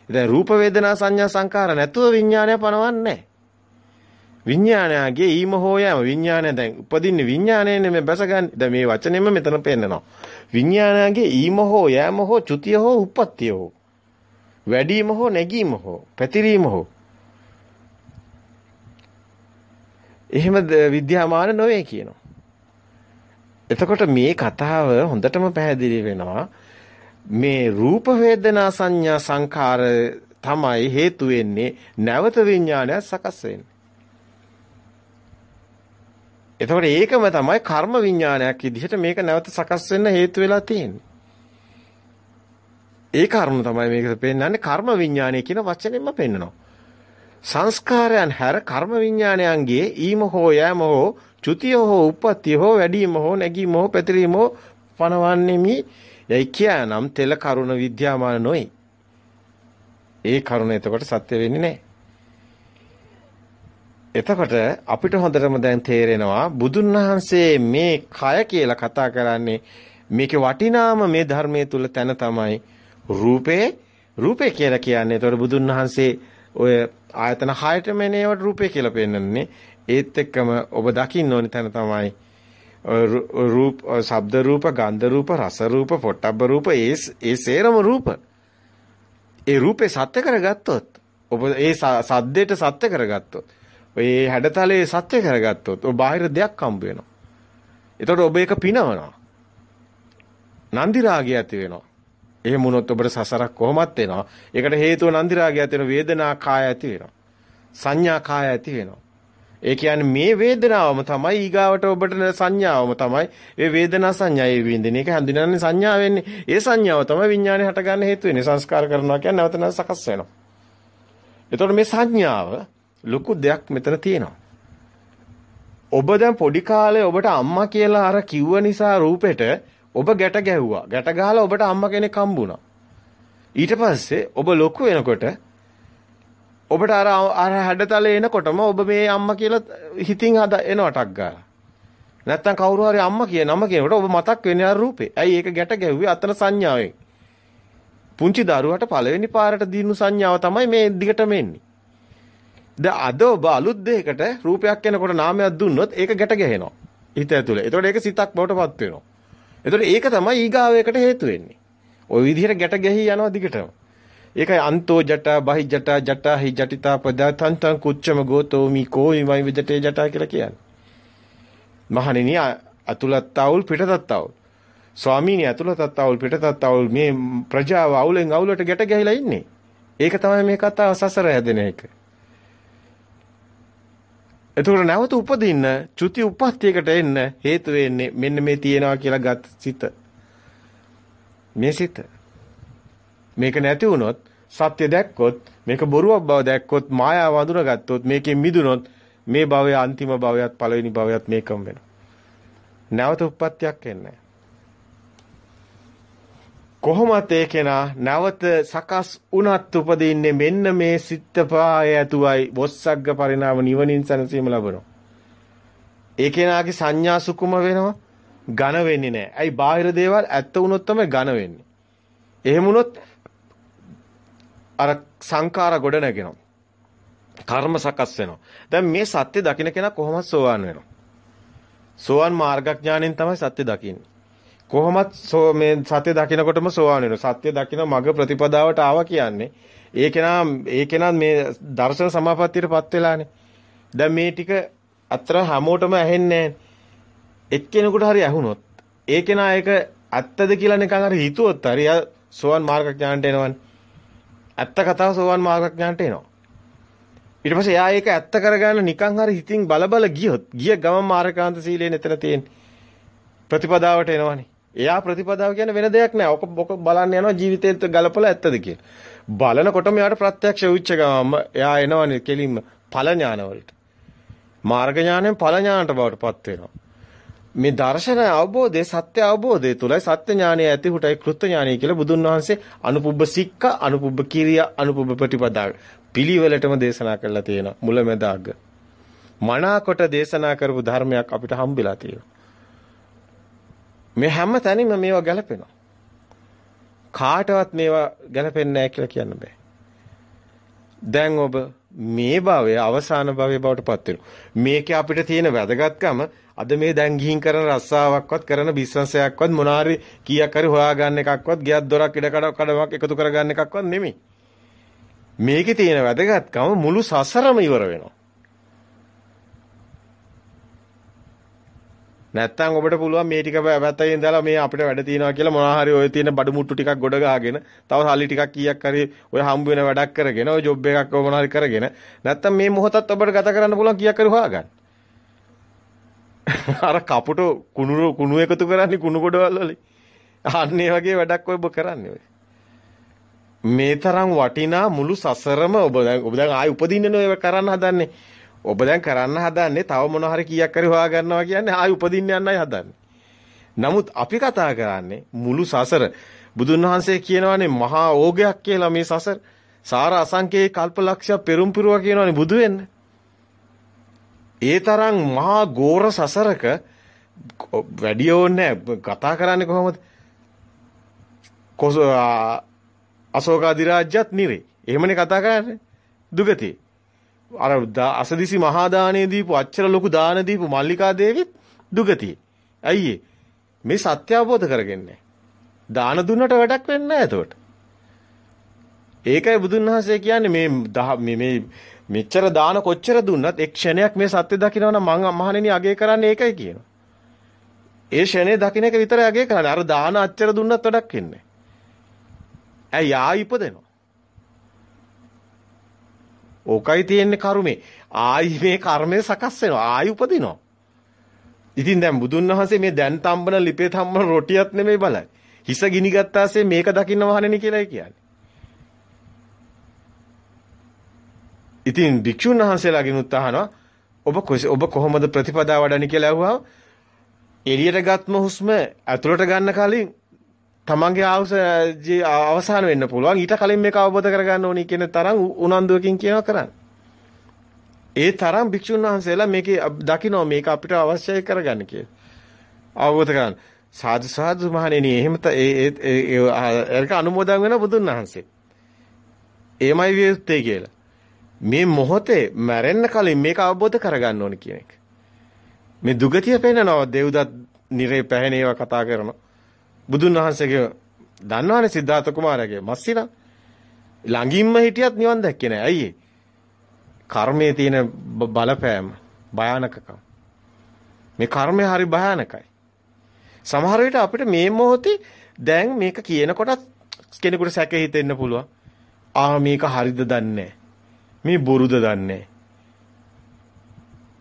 Speaker 1: දැන් රූප වේදනා සංඥා සංකාර නැතුව විඥානය පනවන්නේ විඥානයාගේ ඊම හෝයම විඥානය දැන් උපදින්නේ විඥානයනේ මේ බැසගන්නේ දැන් මේ වචනේම මෙතන පෙන්නනවා. විඥානයාගේ ඊම හෝ යෑම හෝ චුතිය හෝ උප්පත්තිය හෝ වැඩිම හෝ නැගීම හෝ පැතිරීම හෝ එහෙම විද්‍යාමාන නොවේ කියනවා. එතකොට මේ කතාව හොඳටම පැහැදිලි වෙනවා. මේ රූප වේදනා සංඥා සංඛාර තමයි හේතු වෙන්නේ නැවත විඥානය සකස් වෙන්නේ. එතකොට ඒකම තමයි කර්ම විඥානයක් විදිහට මේක නැවත සකස් වෙන්න හේතු වෙලා තියෙන්නේ. ඒ කර්ම තමයි මේක පෙන්වන්නේ කර්ම විඥානය කියන වචනයෙන්ම පෙන්නනවා. සංස්කාරයන් හැර කර්ම විඥානයන්ගේ ඊම හෝ යෑම හෝ චුතිය හෝ උප්පත්තිය හෝ වැඩිම හෝ නැගීම හෝ පැතිරීම හෝ පනවන්නේමි යයි කියනම් තෙල කරුණ විද්‍යාමාන නොයි. ඒ කරුණ එතකොට සත්‍ය වෙන්නේ නැහැ. එතකොට අපිට හොඳටම දැන් තේරෙනවා බුදුන් වහන්සේ මේ කය කියලා කතා කරන්නේ මේකේ වටිනාම මේ ධර්මයේ තුල තැන තමයි රූපේ රූපේ කියලා කියන්නේ. එතකොට බුදුන් වහන්සේ ඔය ආයතන 6ටම එනේවට රූපේ කියලා පෙන්වන්නේ. ඒත් එක්කම ඔබ දකින්න ඕනි තැන තමයි රූප, ශබ්ද රූප, ගන්ධ රූප, රස රූප, පොට්ටබ්බ රූප ඒ ඒ සේරම රූප. ඒ රූපේ සත්‍ය කරගත්තොත් ඔබ ඒ සද්දේට සත්‍ය කරගත්තොත් ඔය හැඩතලේ සත්‍ය කරගත්තොත් ඔබ බාහිර දෙයක් හම්බ වෙනවා. එතකොට ඔබ ඒක පිනවනවා. නන්දි රාගය ඇති වෙනවා. එහෙම වුණොත් ඔබට සසරක් කොහොමත් එනවා. ඒකට හේතුව නන්දි රාගය ඇති වෙන වේදනා කාය ඇති වෙනවා. සංඥා කාය ඇති වෙනවා. ඒ කියන්නේ මේ වේදනාවම තමයි ඊගාවට ඔබට සංඥාවම තමයි ඒ වේදනා සංඥා ඒ විඳින එක හඳුනන්නේ සංඥා වෙන්නේ. ඒ සංඥාව තමයි විඥානේ හටගන්න හේතු වෙන්නේ. සංස්කාර කරනවා කියන්නේ නැවත නැවත සකස් වෙනවා. එතකොට මේ සංඥාව ලොකු දෙයක් මෙතන තියෙනවා. ඔබ දැන් පොඩි කාලේ ඔබට අම්මා කියලා අර කිව්ව නිසා රූපෙට ඔබ ගැට ගැහුවා. ගැට ගහලා ඔබට අම්මා කෙනෙක් හම්බුණා. ඊට පස්සේ ඔබ ලොකු වෙනකොට ඔබට අර අර හැඩතලේ එනකොටම ඔබ මේ අම්මා කියලා හිතින් හද එනවා ටක් ගාලා. නැත්තම් කවුරු හරි අම්මා කියන නම කියනකොට ඔබ මතක් වෙන්නේ අර රූපේ. ඇයි ඒක ගැට ගැහුවේ අතන සංඥාවෙන්. පුංචි දරුවට පළවෙනි පාරට දිනු සංඥාව තමයි මේ දිගටම එන්නේ. දැන් අද ඔබ අලුත් දෙයකට රූපයක් එනකොට නාමයක් දුන්නොත් ඒක ගැට ගැහෙනවා. හිත ඇතුලේ. එතකොට ඒක සිතක් බවට පත් වෙනවා. එතකොට ඒක තමයි ඊගාවයකට හේතු වෙන්නේ. ওই විදිහට ගැට ගැහි යනවා දිගටම. ඒකයි අන්තෝ ජට බහි ජට ජට හි ජටිතා පදාතං තං කුච්චම ගෝතෝ මි කෝයි වයි විජටේ ජට කියලා කියන්නේ. මහණෙනි අතුලත් අවුල් පිටතත් අවුල්. ස්වාමීනි අතුලතත් අවුල් පිටතත් අවුල් මේ ප්‍රජාව අවුලෙන් අවුලට ගැට ගැහිලා ඉන්නේ. ඒක තමයි මේ කතාව සසර හැදෙන එක. එතකොට නැවත උපදින්න චුති උප්පත්තියකට එන්න හේතු වෙන්නේ මෙන්න මේ තියනවා කියලා ගත් සිත. මේ සිත. මේක නැති වුණොත් සත්‍ය දැක්කොත් මේක බොරුවක් බව දැක්කොත් මායාව වඳුනගත්තොත් මේකෙන් මිදුනොත් මේ භවයේ අන්තිම භවයත් පළවෙනි භවයත් මේකම වෙනවා. නැවත උප්පත්තියක් එන්නේ කොහොමත් ඒ කෙනා නැවත සකස් වුණත් උපදින්නේ මෙන්න මේ සිත්පාය ඇතුවයි වොස්සග්ග පරිණාම නිවනින් සැනසීම ලබනවා. ඒ කෙනාගේ සංඥා සුකුම වෙනවා ඝන වෙන්නේ නැහැ. ඇයි බාහිර දේවල් ඇත්ත වුණොත් තමයි ඝන වෙන්නේ. එහෙම වුණොත් අර සංඛාර ගොඩ නැගෙනවා. කර්ම සකස් වෙනවා. දැන් මේ සත්‍ය දකින්න කෙනා කොහොමද සෝවාන් වෙනවා? සෝවාන් මාර්ගඥාණයෙන් තමයි සත්‍ය දකින්නේ. කොහොමත් මේ සත්‍ය දකිනකොටම සෝවාන් වෙනවා. සත්‍ය දකින මග ප්‍රතිපදාවට ආවා කියන්නේ ඒ කෙනා ඒ කෙනා මේ දර්ශන සමාපත්තියටපත් වෙලානේ. දැන් මේ ටික අතර හැමෝටම ඇහෙන්නේ එක්කෙනෙකුට හරි ඇහුනොත් ඒ කෙනා ඒක ඇත්තද කියලා නිකන් හරි හිතුවොත් හරි සෝවන් මාර්ගඥානට එනවනේ. ඇත්ත කතාව සෝවන් මාර්ගඥානට එනවා. ඊට පස්සේ එයා ඒක ඇත්ත කරගන්න නිකන් හරි හිතින් බලබල ගියොත් ගිය ගමන් මාර්ගකාන්ත සීලේ නතර තියෙන්නේ. ප්‍රතිපදාවට එනවනේ. එයා ප්‍රතිපදාව කියන්නේ වෙන දෙයක් නෑ. ඔක ඔක බලන්න යනවා ජීවිතේත් ගලපලා ඇත්තද කියලා. බලනකොටම එයාට ප්‍රත්‍යක්ෂ වෙච්ච ගමම එයා එනවනේ කෙලින්ම ඵල ඥාන වලට. මාර්ග ඥාණයෙන් ඵල ඥානට බවට පත් වෙනවා. මේ දර්ශන අවබෝධය සත්‍ය අවබෝධය තුලයි සත්‍ය ඥානය ඇතිහුටයි කෘත්‍ය ඥානය කියලා බුදුන් වහන්සේ අනුපුබ්බ සික්ක අනුපුබ්බ කිරියා අනුපුබ්බ ප්‍රතිපදාව පිළිවෙලටම දේශනා කරලා තියෙනවා මුලැමැද අග. මනාකොට දේශනා කරපු ධර්මයක් අපිට හම්බෙලා තියෙනවා. මේ හැම තැනින්ම මේවා ගැලපෙනවා. කාටවත් මේවා ගැලපෙන්නේ නැහැ කියලා කියන්න බෑ. දැන් ඔබ මේ භවයේ අවසාන භවයේ බවට පත් වෙනවා. මේකේ අපිට තියෙන වැදගත්කම අද මේ දැන් ගිහින් කරන රස්සාවක්වත් කරන බිස්නස් එකක්වත් මොනාරි කීයක් හරි හොයාගන්න එකක්වත් ගියක් දොරක් ඉඩ කඩමක් එකතු කරගන්න එකක්වත් නෙමෙයි. මේකේ තියෙන වැදගත්කම මුළු සසරම ඉවර වෙනවා. නැත්තම් ඔබට පුළුවන් මේ ටික පැත්තකින් ඉඳලා මේ අපිට වැඩ තියෙනවා කියලා මොනවා හරි ඔය තියෙන බඩු මුට්ටු ටිකක් ගොඩ ගහගෙන තව සල්ලි ටිකක් කීයක් හරි ඔය හම්බ වෙන වැඩක් කරගෙන ඔය ජොබ් එකක් මොනවා හරි කරගෙන නැත්තම් මේ මොහොතත් ඔබට ගත කරන්න පුළුවන් කීයක් හරි හොයාගන්න. අර කපුට කුණු කුණු එකතු කරන්නේ කුණු ගොඩවල් වල. අන්න ඒ වගේ වැඩක් ඔය ඔබ කරන්නේ ඔය. මේ තරම් වටිනා මුළු සසරම ඔබ දැන් ඔබ දැන් ආයි උපදින්නනේ ඔය කරන්න හදන්නේ. ඔබ දැන් කරන්න හදන්නේ තව මොන හරි කීයක් හරි හොයා ගන්නවා කියන්නේ ආයි උපදින්න යන්නයි හදන්නේ. නමුත් අපි කතා කරන්නේ මුළු සසර බුදුන් වහන්සේ කියනවානේ මහා ඕගයක් කියලා මේ සසර සාර අසංකේ කල්පලක්ෂ පෙරම් පුරවා කියනවානේ බුදු වෙන්න. ඒ තරම් මහා ගෝර සසරක වැඩි ඕනේ කතා කරන්නේ කොහොමද? කොස අශෝක අධිරාජ්‍යත් නිරේ. එහෙමනේ කතා කරන්නේ. දුගතිය. අර අසදිසි මහා දාණය දීපු අච්චර ලොකු දාන දීපු මල්ලිකා දේවිත් දුගතිය. අයියේ මේ සත්‍ය අවබෝධ කරගන්නේ. දාන දුන්නට වැඩක් වෙන්නේ නැහැ එතකොට. ඒකයි බුදුන් වහන්සේ කියන්නේ මේ මේ මෙච්චර දාන කොච්චර දුන්නත් එක් ක්ෂණයක් මේ සත්‍ය දකිනවනම් මං මහණෙනි අගය කරන්නේ ඒකයි කියනවා. ඒ ක්ෂණේ දකින්න එක විතරයි අගය කරන්නේ. අර දාන අච්චර දුන්නත් වැඩක් වෙන්නේ ඇයි ආ ඉපදෙනවා. ඕකයි තියෙන්නේ කර්මේ. ආයි මේ කර්මය සකස් වෙනවා. ආයි උපදිනවා. ඉතින් දැන් බුදුන් වහන්සේ මේ දැන් තම්බන ලිපේ තම්බන රොටියත් නෙමෙයි බලයි. හිස ගිනි ගත්තාසේ මේක දකින්න වහන්නේ කියලායි කියන්නේ. ඉතින් භික්ෂුන් වහන්සේලාගෙනුත් අහනවා ඔබ ඔබ කොහොමද ප්‍රතිපදා වඩන්නේ කියලා අහුවා. එළියට ගත්ම හුස්ම ඇතුළට ගන්න කලින් තමන්ගේ ආවස අවසාන වෙන්න පුළුවන්. ඊට කලින් මේක අවබෝධ කරගන්න ඕනි කියන තරම් උනන්දුවකින් කියනවා කරන්නේ. ඒ තරම් භික්ෂුන් වහන්සේලා මේකේ දකින්න මේක අපිට අවශ්‍යයි කරගන්න කියලා. අවබෝධ කරගන්න. සාදු සාදු මහණෙනි එහෙම ඒ ඒක අනුමෝදන් වෙන බුදුන් වහන්සේ. එමයි වියුත්තේ කියලා. මේ මොහොතේ මැරෙන්න කලින් මේක අවබෝධ කරගන්න ඕනේ කියන එක. මේ දුගතිය පෙන්නනවා දෙව්දත් නිරේ පැහැණේව කතා කරන බුදුන් වහන්සේගේ දන්නවනේ සිද්ධාර්ථ කුමාරයාගේ මස්සිනා ළඟින්ම හිටියත් නිවන් දැක්කේ නෑ. ඇයි කර්මයේ තියෙන බලපෑම භයානකකම. මේ කර්මය හරි භයානකයි. සමහර විට අපිට මේ මොහොතේ දැන් මේක කියනකොටත් කෙනෙකුට සැක හිතෙන්න පුළුවන්. ආ මේක හරිද දන්නේ මේ බොරුද දන්නේ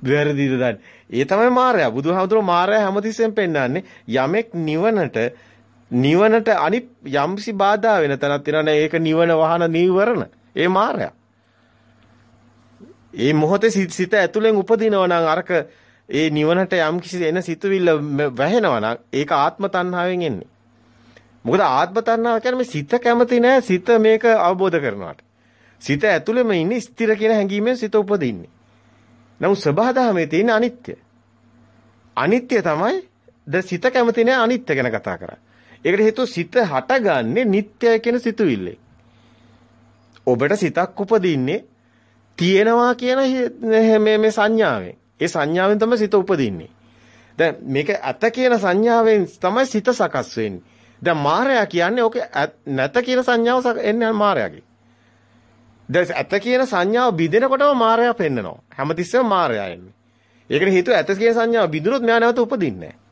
Speaker 1: වැරදිද දන්නේ. ඒ තමයි මායя. බුදුහාමුදුරුවෝ මායя හැමතිස්සෙම පෙන්වන්නේ යමෙක් නිවනට නිවනට අනිත් යම්සි බාධා වෙන තැනක් තියෙනවනේ ඒක නිවන වහන නීවරණ. ඒ මායя. ඒ මොහොතේ සිත ඇතුලෙන් උපදිනවා නම් අරක ඒ නිවනට යම් කිසි එන සිතුවිල්ල වැහෙනවා නම් ඒක ආත්ම තණ්හාවෙන් එන්නේ. මොකද ආත්ම තණ්හාව කියන්නේ මේ සිත කැමති නෑ සිත මේක අවබෝධ කරනවාට. සිත ඇතුළෙම ඉන්නේ ස්ථිර කියන හැඟීමෙන් සිත උපදින්නේ. නමුත් සබහාදහමේ තියෙන අනිත්‍ය. අනිත්‍ය තමයි ද සිත කැමති නෑ අනිත්‍ය ගැන කතා කරන්නේ. ඒකට හේතුව සිත හටගන්නේ නිට්ටය කියන සිතුවිල්ලේ. ඔබට සිතක් උපදින්නේ තියෙනවා කියන මේ මේ සංඥාවෙන්. ඒ සංඥාවෙන් තමයි සිත උපදින්නේ. දැන් මේක ඇත කියන සංඥාවෙන් තමයි සිත සකස් වෙන්නේ. දැන් මායя කියන්නේ ඔක නැත කියන සංඥාව එන්නේ මායяගේ. දැන් ඇත කියන සංඥාව බිඳෙනකොටම මායя පෙන්නනවා. හැමතිස්සෙම මායя එන්නේ. ඒකට හේතුව ඇත කියන සංඥාව බිඳුනොත් මෙයා නැවත උපදින්නේ නැහැ.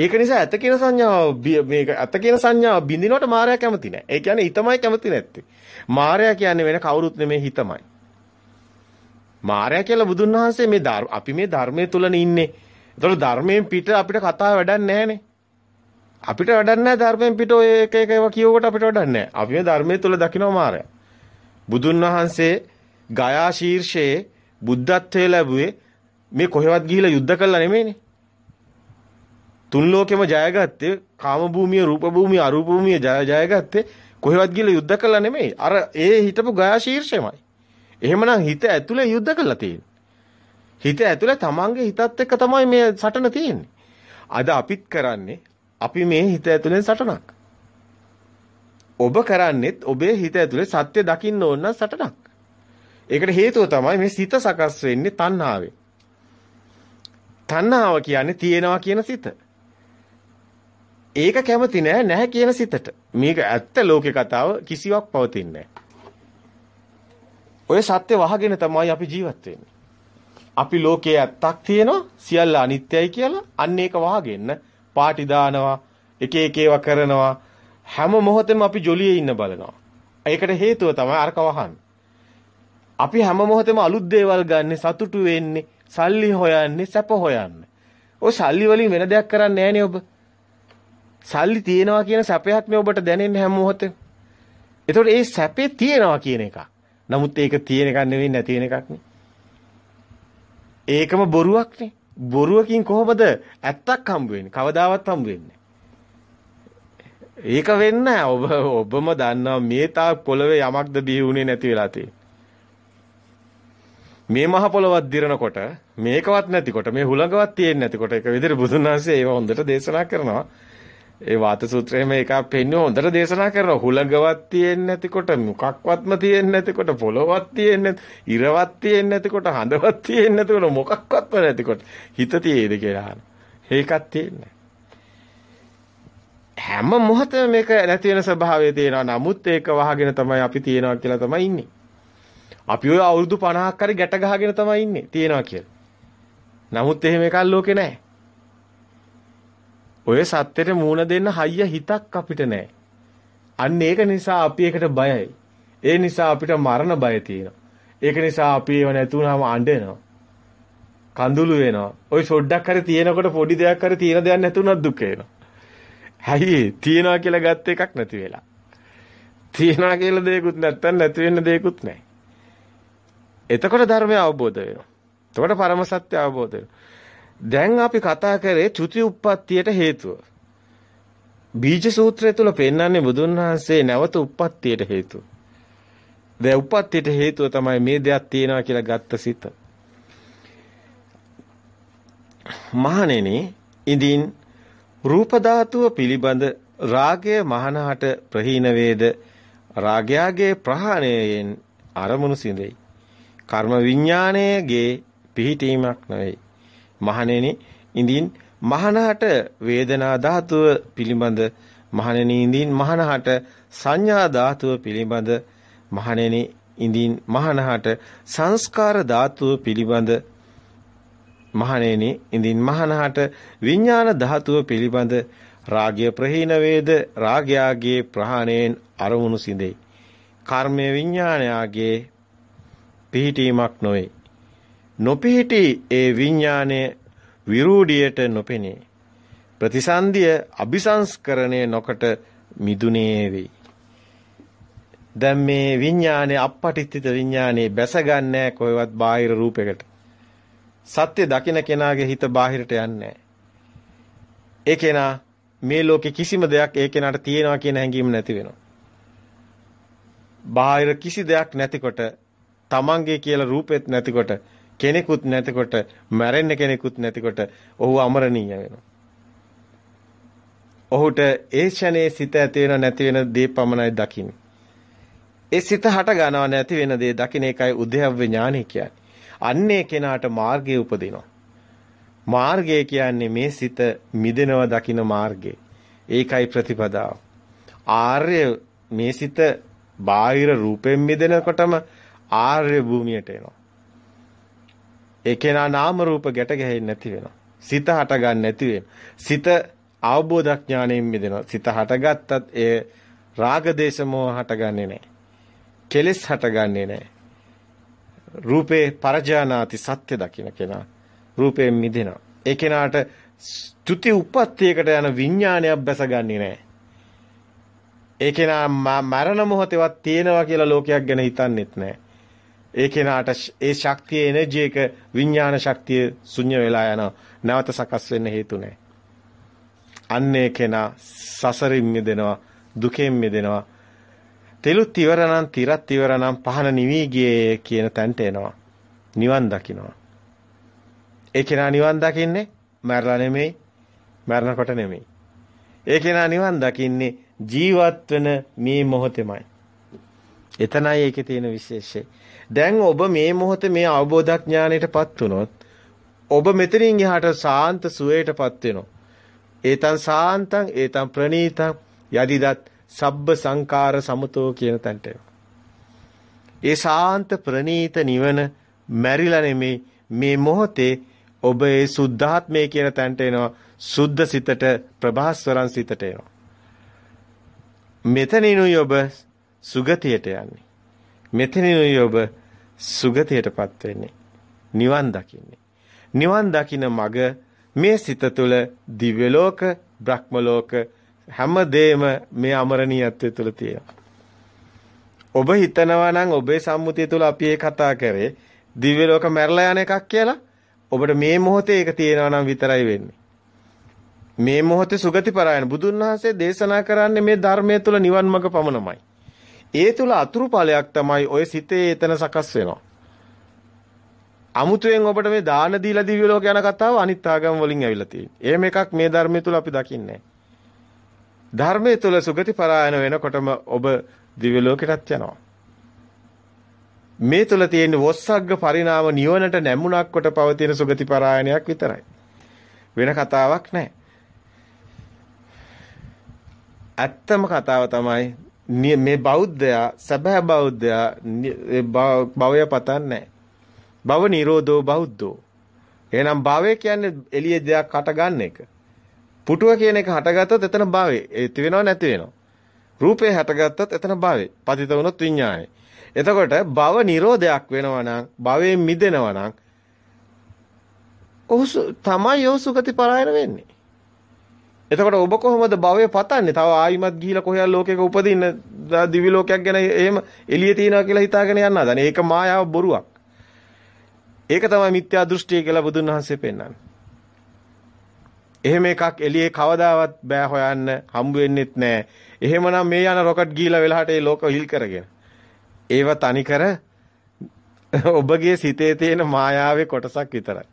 Speaker 1: ඒක නිසා ඇත කියන සංඥාව මේක ඇත කියන සංඥාව බින්දිනවට මායя කැමති නැහැ. ඒ කියන්නේ හිතමයි කැමති නැත්තේ. මායя කියන්නේ වෙන කවුරුත් නෙමෙයි හිතමයි. මායя කියලා බුදුන් වහන්සේ මේ අපි මේ ධර්මයේ තුලනේ ඉන්නේ. ඒතකොට ධර්මයෙන් පිට අපිට කතා වැඩක් නැහැනේ. අපිට වැඩක් නැහැ ධර්මයෙන් පිට ඔය එක එක ඒවා කියවකට අපිට වැඩක් නැහැ. අපි මේ ධර්මයේ තුල දකිනවා මායя. බුදුන් වහන්සේ ගයා ශීර්ෂයේ බුද්ධත්වයේ ලැබුවේ මේ කොහෙවත් ගිහිලා යුද්ධ කළා නෙමෙයිනේ. තුන් ලෝකෙම ජයගත්තේ කාම භූමිය, රූප භූමිය, අරූප භූමිය ජයගත්තේ කොහෙවත් ගිහිලා යුද්ධ කළා නෙමෙයි. අර ඒ හිටපු ගයා ශීර්ෂයමයි. එහෙමනම් හිත ඇතුලේ යුද්ධ කළා තියෙන්නේ. හිත ඇතුලේ තමන්ගේ හිතත් එක්ක තමයි මේ සටන තියෙන්නේ. අද අපිත් කරන්නේ අපි මේ හිත ඇතුලෙන් සටනක්. ඔබ කරන්නේත් ඔබේ හිත ඇතුලේ සත්‍ය දකින්න ඕන නම් සටනක්. ඒකට හේතුව තමයි මේ සිත සකස් වෙන්නේ තණ්හාවෙන්. තණ්හාව කියන්නේ තියෙනවා කියන සිත. ඒක කැමති නෑ නැහැ කියන සිතට. මේක ඇත්ත ලෝකේ කතාව කිසිවක් පවතින්නේ නෑ. ඔය සත්‍ය වහගෙන තමයි අපි ජීවත් වෙන්නේ. අපි ලෝකයේ ඇත්තක් තියෙනවා සියල්ල අනිත්‍යයි කියලා අන්න ඒක වහගෙන පාටි දානවා එක එක ඒවා කරනවා හැම මොහොතෙම අපි ජොලියේ ඉන්න බලනවා. ඒකට හේතුව තමයි අරක වහන්න. අපි හැම මොහොතෙම අලුත් දේවල් ගන්න සතුටු වෙන්නේ සල්ලි හොයන්නේ සැප හොයන්නේ. ඔය සල්ලි වලින් වෙන දෙයක් කරන්නේ නැහනේ ඔබ. සල්ලි තියෙනවා කියන සැපයක් මේ ඔබට දැනෙන්නේ හැම මොහොතෙම. එතකොට ඒ සැපේ තියෙනවා කියන එකක්. නමුත් ඒක තියෙන එකක් නෙවෙයි නැති වෙන එකක් නේ. ඒකම බොරුවක්නේ. බොරුවකින් කොහොමද ඇත්තක් හම්බ වෙන්නේ? කවදාවත් හම්බ වෙන්නේ ඒක වෙන්නේ ඔබ ඔබම දන්නවා මේ තා පොළවේ යමක්ද බිහි වුණේ නැති වෙලා තියෙන්නේ. මේ මහ පොළවත් දිරනකොට මේකවත් නැතිකොට මේ හුලඟවත් තියෙන්නේ නැතිකොට ඒක විදිහට බුදුන් වහන්සේ ඒව හොඳට දේශනා කරනවා. ඒ වාත සූත්‍රයේම එකක් පෙන්වන හොඳට දේශනා කරනවා. හුලඟවත් තියෙන්නේ නැතිකොට මොකක්වත්ම තියෙන්නේ නැතිකොට පොළොවක් තියෙන්නේ ඉරවත් තියෙන්නේ නැතිකොට හඳවත් තියෙන්නේ නැතිකොට මොකක්වත්ම නැතිකොට හිත තියෙයිද කියලා අහනවා. ඒකක් තියෙන්නේ හැම මොහොතෙම මේක නැති වෙන ස්වභාවය තියෙනවා. නමුත් ඒක වහගෙන තමයි අපි තියෙනවා කියලා තමයි ඉන්නේ. අපි ඔය අවුරුදු 50ක් හරි ගැට ගහගෙන තමයි ඉන්නේ තියෙනවා කියලා. නමුත් එහෙම එකක් ලෝකේ නැහැ. ඔය සත්‍යෙට මූණ දෙන්න හයිය හිතක් අපිට නැහැ. අන්න ඒක නිසා අපි ඒකට බයයි. ඒ නිසා අපිට මරණ බය තියෙනවා. ඒක නිසා අපි ඒව නැතුණාම අඬනවා. කඳුළු වෙනවා. ওই සොඩ්ඩක් හරි තියෙනකොට පොඩි දෙයක් හරි තියෙන දෙයක් නැතුණත් දුක එනවා. හැයි තියනවා කියලා ගත්ත එකක් නැති වෙලා. තියනවා කියලා දෙයක්වත් නැත්තම් නැති වෙන්න දෙයක්වත් නැහැ. එතකොට ධර්මය අවබෝධ වෙනවා. එතකොට පරම සත්‍ය අවබෝධ දැන් අපි කතා කරේ චුති උප්පත්තියට හේතුව. බීජ සූත්‍රය තුල පෙන්වන්නේ බුදුන් වහන්සේ නැවත උප්පත්තියට හේතුව. දැන් උප්පත්තියට හේතුව තමයි මේ දෙයක් තියෙනවා කියලා ගත්ත සිත. මහණෙනි ඉදින් රූප ධාතුව පිළිබඳ රාගය මහනහට ප්‍රහීන වේද රාගයාගේ ප්‍රහාණයෙන් අරමුණු සිඳෙයි. කර්ම විඥානයේගේ පිහිටීමක් නොවේ. මහණෙනි ඉඳින් මහනහට වේදනා ධාතුව පිළිබඳ මහණෙනි ඉඳින් මහනහට සංඥා ධාතුව පිළිබඳ මහණෙනි ඉඳින් මහනහට සංස්කාර ධාතුව පිළිබඳ මහණෙනි ඉඳින් මහනහට විඥාන ධාතුව පිළිබඳ රාගය ප්‍රහීන වේද රාගයාගේ ප්‍රහාණයෙන් අරමුණු සිඳේ. කර්මය විඥානයාගේ පිහිටීමක් නොවේ. නොපිහිටි ඒ විඥානය විරූඩියට නොපෙනේ. ප්‍රතිසන්දිය අபிසංස්කරණය නොකට මිදුනේ වෙයි. දැන් මේ විඥානේ අපපටිත්‍ිත විඥානේ බැසගන්නේ කොහෙවත් බාහිර රූපයකට. සත්‍ය දකින කෙනාගේ හිත බාහිරට යන්නේ ඒ කෙනා මේ ලෝකේ කිසිම දෙයක් ඒ කෙනාට තියෙනවා කියන හැඟීම නැති වෙනවා. බාහිර කිසි දෙයක් නැතිකොට තමන්ගේ කියලා රූපෙත් නැතිකොට කෙනෙකුත් නැතිකොට මැරෙන්න කෙනෙකුත් නැතිකොට ඔහු අමරණීය වෙනවා. ඔහුට ඒ ෂණේ සිත ඇති වෙන නැති වෙන දේ පමණයි දකින්නේ. ඒ සිත හට ගන්නව නැති වෙන දේ දකින්න එකයි උද්‍යව්‍ය ඥානය කියන්නේ. අන්නේ කෙනාට මාර්ගය උපදිනවා. මාර්ගය කියන්නේ මේ සිත මිදෙනව දකින්න මාර්ගය. ඒකයි ප්‍රතිපදාව. ආර්ය මේ සිත බාහිර රූපයෙන් මිදෙනකොටම ආර්ය භූමියට එනවා. ඒ කෙනා නාම රූප ගැට ගැහෙන්නේ නැති වෙනවා. සිත හට ගන්න නැති වෙනවා. සිත අවබෝධඥාණයෙන් මිදෙනවා. සිත හටගත්තත් ඒ රාග දේශ මොහ හටගන්නේ නැහැ. කෙලෙස් හටගන්නේ නැහැ. රූපේ පරජානාති සත්‍ය දකින්න කෙනා රූපයෙන් මිදෙනවා. ඒ කෙනාට චුති උප්පත්තියකට යන විඥානයක් බැසගන්නේ නැහැ. ඒ කෙනා මරණ මොහොතේවත් තියෙනවා කියලා ලෝකයක් ගැන හිතන්නෙත් නැහැ. ඒ කෙනාට ඒ ශක්තිය එනර්ජි එක විඥාන ශක්තිය ශුන්‍ය වෙලා යනවා. නැවත සකස් වෙන්න හේතු නැහැ. අන්නේ කෙනා සසරින් මිදෙනවා, දුකෙන් මිදෙනවා. තෙලුත් ඉවර නම්, තිරත් ඉවර නම් පහන නිවි ගියේ කියන තැනට එනවා. නිවන් දකින්නවා. ඒ කෙනා නිවන් දකින්නේ මරලා නෙමෙයි, මරනකොට නෙමෙයි. ඒ කෙනා නිවන් දකින්නේ ජීවත් වෙන මේ මොහොතෙමයි. එතනයි ඒකේ තියෙන විශේෂය. දැන් ඔබ මේ මොහොතේ මේ අවබෝධඥාණයටපත් වුණොත් ඔබ මෙතනින් එහාට සාන්ත සුවයටපත් වෙනවා. ඒතං සාන්තං ඒතං ප්‍රණීතං යදිදත් සබ්බ සංකාර සමතෝ කියන තැනට ඒ සාන්ත ප්‍රණීත නිවන මැරිලා නෙමේ මේ මොහොතේ ඔබ ඒ සුද්ධාත්මය කියන තැනට එනවා. සුද්ධ සිතට ප්‍රභාස්වරන් සිතට එනවා. මෙතනිනුයි ඔබ සුගතියට යන්නේ. මෙතනිනුයි ඔබ සුගතියටපත් වෙන්නේ. නිවන් දකින්නේ. නිවන් දකින මග මේ සිත තුළ දිව්‍ය ලෝක, බ්‍රහ්ම ලෝක හැමදේම මේ අමරණීයත්වය තුළ තියෙනවා. ඔබ හිතනවා නම් ඔබේ සම්මුතිය තුළ අපි ඒ කතා කරේ දිව්‍ය ලෝක මැරලා යන එකක් කියලා. ඔබට මේ මොහොතේ ඒක තියෙනවා නම් විතරයි වෙන්නේ. මේ මොහොතේ සුගති පරායන බුදුන් වහන්සේ දේශනා කරන්නේ මේ ධර්මයේ තුල නිවන් මඟ පමණමයි. ඒ තුල අතුරු ඵලයක් තමයි ඔය සිතේ එතන සකස් වෙනවා. අමුතුවෙන් ඔබට මේ දාන දීලා දිව්‍ය ලෝක යන කතාව අනිත් ආගම් වලින් ඇවිල්ලා තියෙන්නේ. එහෙම එකක් මේ ධර්මයේ තුල අපි දකින්නේ ධර්මයේ තුල සුගති පරායන වෙනකොටම ඔබ දිව්‍ය ලෝකෙටත් යනවා. මේ තුල තියෙන වොස්සග්ග පරිණාම නිවනට නැමුණක් කොට පවතින සුගති පරායනයක් විතරයි. වෙන කතාවක් නැහැ. ඇත්තම කතාව තමයි මේ බෞද්ධයා සැබෑ බෞද්ධයා භවය පතන්නේ භව නිරෝධෝ බෞද්ධෝ. එහෙනම් භවය කියන්නේ එළියේ දෙයක් හට ගන්න එක. පුටුව කියන එක හටගත්තොත් එතන භවය. ඒති වෙනව නැති වෙනව. රූපේ හටගත්තොත් එතන භවය. පතිත වුණොත් විඥානය. එතකොට භව නිරෝධයක් වෙනවා නම් භවයෙන් මිදෙනවා නම් ඔහු තමයි යෝ සුගති පරායන වෙන්නේ. එතකොට ඔබ කොහොමද භවය පතන්නේ? තව ආයිමත් ගිහිලා කොහේ ලෝකයක උපදින්න දිවි ලෝකයක් ගැන එහෙම එළියේ තියනවා කියලා හිතාගෙන යන්නද? ඒක මායාව බොරුවක්. ඒක තමයි මිත්‍යා දෘෂ්ටිය කියලා බුදුන් වහන්සේ පෙන්වන්නේ. එහෙම එකක් එළියේ කවදාවත් බෑ හොයන්න හම්බ වෙන්නෙත් නෑ. එහෙමනම් මේ යන රොකට් ගිහිලා වෙලහට ඒ ලෝක හිල් කරගෙන. ඒව තනිකර ඔබගේ සිතේ තියෙන මායාවේ කොටසක් විතරයි.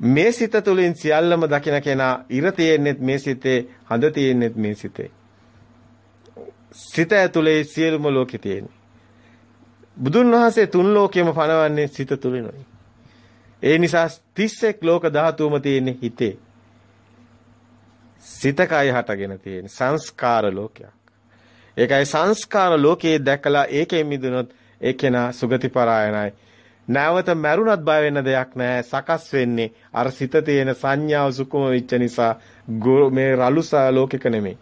Speaker 1: මේ සිත තුළින් සියල්ලම දකින කෙනා ඉර තියෙන්නෙත් මේ සිතේ හඳ තියෙන්නෙත් මේ සිතේ. සිත ඇතුලේ සියලුම ලෝකෙ තියෙන්නේ. බුදුන් වහන්සේ තුන් ලෝකෙම පනවන්නේ සිත තුලිනුයි. ඒ නිසා 31 ලෝක ධාතුවම තියෙන්නේ හිතේ. සිතකයි හටගෙන තියෙන සංස්කාර ලෝකයක්. ඒකයි සංස්කාර ලෝකයේ දැකලා ඒකෙන් මිදුනොත් ඒ කෙනා සුගති පරායනයි. නැවත මැරුණත් බය වෙන්න දෙයක් නැහැ. සකස් වෙන්නේ අර සිත තියෙන සංඥාව සුකුම වෙච්ච නිසා මේ රළුසා ලෝකෙක නෙමෙයි.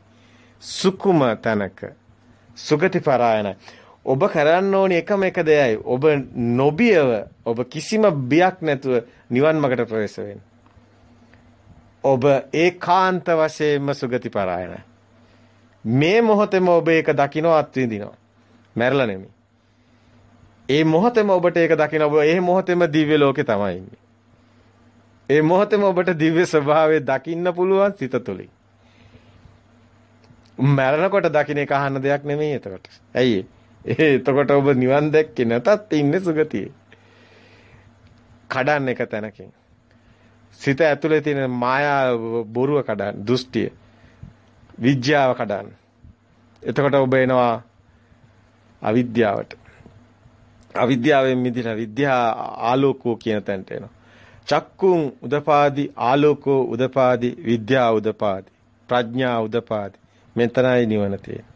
Speaker 1: සුකුම තැනක සුගති පරායනයි. ඔබ කරන්න ඕනි එකම එක දෙයයි. ඔබ නොබියව ඔබ කිසිම බියක් නැතුව නිවන් මාර්ගට ප්‍රවේශ වෙන්න. ඔබ ඒකාන්ත වශයෙන්ම සුගති පරායනයි. මේ මොහොතේම ඔබ ඒක දකින්න අත්විඳිනවා. මැරලා නෙමෙයි. ඒ මොහොතේම ඔබට ඒක දකින්න ඔබ ඒ මොහොතේම දිව්‍ය ලෝකේ තමයි ඉන්නේ. ඒ මොහොතේම ඔබට දිව්‍ය ස්වභාවය දකින්න පුළුවන් සිත තුළින්. මරණකොට දකින්න එක අහන්න දෙයක් නෙමෙයි එතකොට. ඇයි ඒ? එතකොට ඔබ නිවන් දැක්කේ නැතත් ඉන්නේ සුගතියේ. කඩන්න එක තැනකින්. සිත ඇතුලේ තියෙන මායා බොරුව කඩන්න, දෘෂ්ටිය, විද්‍යාව කඩන්න. එතකොට ඔබ එනවා අවිද්‍යාවට. අවිද්‍යාවෙන් මිදිලා විද්‍යා ආලෝකෝ කියන තැනට එනවා. චක්කුං උදපාදි ආලෝකෝ උදපාදි විද්‍යා උදපාදි ප්‍රඥා උදපාදි මෙතනයි නිවන තියෙන්නේ.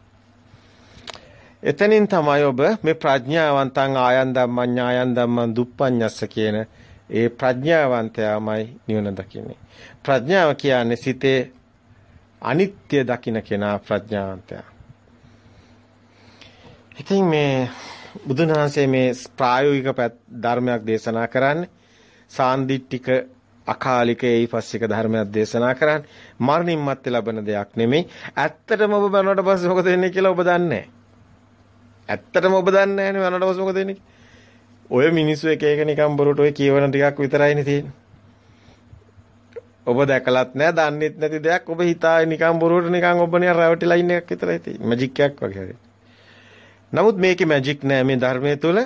Speaker 1: එතනින් තමයි ඔබ මේ ප්‍රඥාවන්තං ආයන් ධම්මං ඥායන් ධම්මං දුප්පඤ්ඤස්ස කියන ඒ ප්‍රඥාවන්තයාමයි නිවන දකින්නේ. ප්‍රඥාව කියන්නේ සිතේ අනිත්‍ය දකින්න කෙනා ප්‍රඥාවන්තයා. ඉතින් මේ බුදුන් වහන්සේ මේ ප්‍රායෝගික ධර්මයක් දේශනා කරන්නේ සාන්දිටික අකාලික ඒයිපස්සික ධර්මයක් දේශනා කරන්නේ මරණින් මත්තේ ලබන දෙයක් නෙමෙයි. ඇත්තටම ඔබ බනවට පස්සේ මොකද වෙන්නේ කියලා ඔබ දන්නේ ඇත්තටම ඔබ දන්නේ නැහැ නේ බනවට පස්සේ මොකද වෙන්නේ. ඔය මිනිස්සු එක එක නිකන් බොරුට ඔය කියවන ටිකක් විතරයිනේ තියෙන්නේ. ඔබ දැකලත් නැහැ, දන්නෙත් නැති දෙයක් ඔබ හිතායි නිකන් බොරුවට නිකන් ඔබ නිකන් රැවටිලා ඉන්න එකක් විතරයි තියෙන්නේ. මැජික් එකක් වගේ. නමුත් මේකේ මැජික් නෑ මේ ධර්මයේ තුල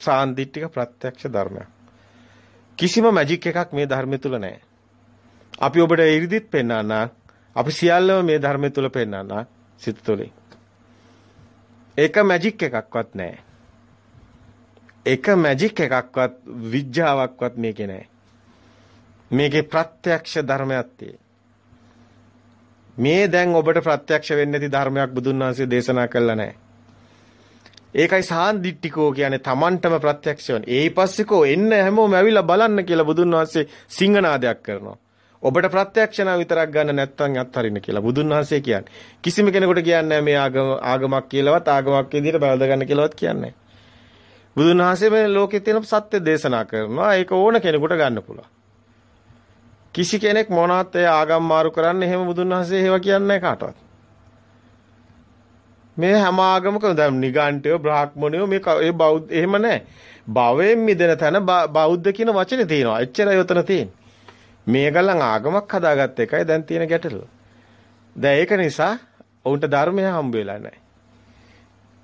Speaker 1: සාන්දිටික ප්‍රත්‍යක්ෂ ධර්මයක්. කිසිම මැජික් එකක් මේ ධර්මයේ තුල නෑ. අපි ඔබට ඉරිදිත් පෙන්වන්න අපි සියල්ලම මේ ධර්මයේ තුල පෙන්වන්න සිත තුළින්. ඒක මැජික් එකක්වත් නෑ. එක මැජික් එකක්වත් විඥාවක්වත් මේකේ නෑ. මේකේ ප්‍රත්‍යක්ෂ ධර්මයක් තියෙන්නේ. මේ දැන් ඔබට ප්‍රත්‍යක්ෂ වෙන්නේ නැති ධර්මයක් බුදුන් වහන්සේ දේශනා කළා නෑ. ඒකයි සාන්දිටිකෝ කියන්නේ Tamanටම ප්‍රත්‍යක්ෂ වෙන. ඒ පස්සේකෝ එන්න හැමෝම ඇවිල්ලා බලන්න කියලා බුදුන් වහන්සේ සිංහනාදයක් කරනවා. ඔබට ප්‍රත්‍යක්ෂණ විතරක් ගන්න නැත්නම් අත්හරින්න කියලා බුදුන් වහන්සේ කියන්නේ. කිසිම කෙනෙකුට කියන්නේ මේ ආගම ආගමක් කියලාවත් ආගමක් විදිහට බැලඳ ගන්න කියලාවත් කියන්නේ බුදුන් වහන්සේ මේ ලෝකේ තියෙන සත්‍ය දේශනා කරනවා. ඒක ඕන කෙනෙකුට ගන්න පුළුවන්. කිසි කෙනෙක් මොනවත් ඒ ආගම් මාරු කරන්න එහෙම බුදුන් වහන්සේ ඒව කියන්නේ කාටවත්. මේ හැම ආගමකම දැන් නිගණ්ඨය බ්‍රාහ්මණයෝ මේ ඒ බෞද්ධ එහෙම නැහැ. භවයෙන් මිදෙන තැන බෞද්ධ කියන වචනේ තියෙනවා. එච්චරයි උතන තියෙන්නේ. මේගලන් ආගමක් හදාගත්ත එකයි දැන් තියෙන ගැටලුව. දැන් ඒක නිසා ඔවුන්ට ධර්මය හම්බ වෙලා නැහැ.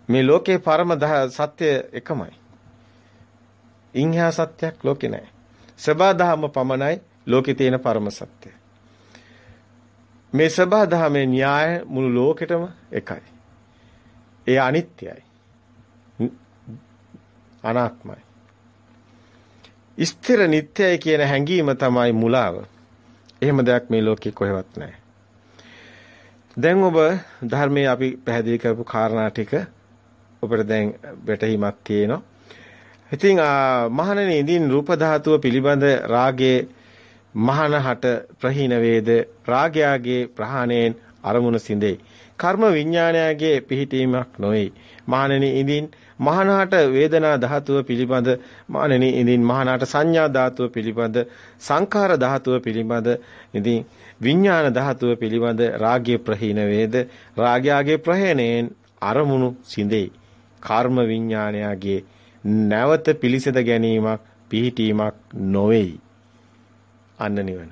Speaker 1: මේ ලෝකේ පරම සත්‍ය එකමයි. ඉන්හා සත්‍යක් ලෝකේ නැහැ. සබා දහම පමණයි ලෝකේ තියෙන පරම සත්‍ය. මේ සබා දහමේ න්‍යාය මුළු ලෝකෙටම එකයි. ඒ අනිත්‍යයි. අනාත්මයි. ස්ථිර නිට්ටයයි කියන හැඟීම තමයි මුලාව. එහෙම දෙයක් මේ ලෝකේ කොහෙවත් නැහැ. දැන් ඔබ ධර්මයේ අපි පැහැදිලි කරපු කාරණා ටික ඔබට දැන් වැටහීමක් තියෙනවා. ඉතින් මහණෙනි ඉදින් රූප ධාතුව පිළිබඳ රාගයේ මහානහට ප්‍රහීන වේද රාගයාගේ ප්‍රහාණයෙන් අරමුණ සිඳේ. කර්ම විඥානයගේ පිහිටීමක් නොවේ. මහණෙනි ඉදින් මහානහට වේදනා ධාතුව පිළිබඳ මහණෙනි ඉදින් මහානහට සංඥා ධාතුව පිළිබඳ සංඛාර ධාතුව පිළිබඳ ඉදින් විඥාන ධාතුව පිළිබඳ රාගය ප්‍රහීන වේද රාගයාගේ ප්‍රහේණයෙන් අරමුණු සිඳේ කර්ම විඥානයගේ නැවත පිලිසෙද ගැනීමක් පිහිටීමක් නොවේයි. අන්න නිවන.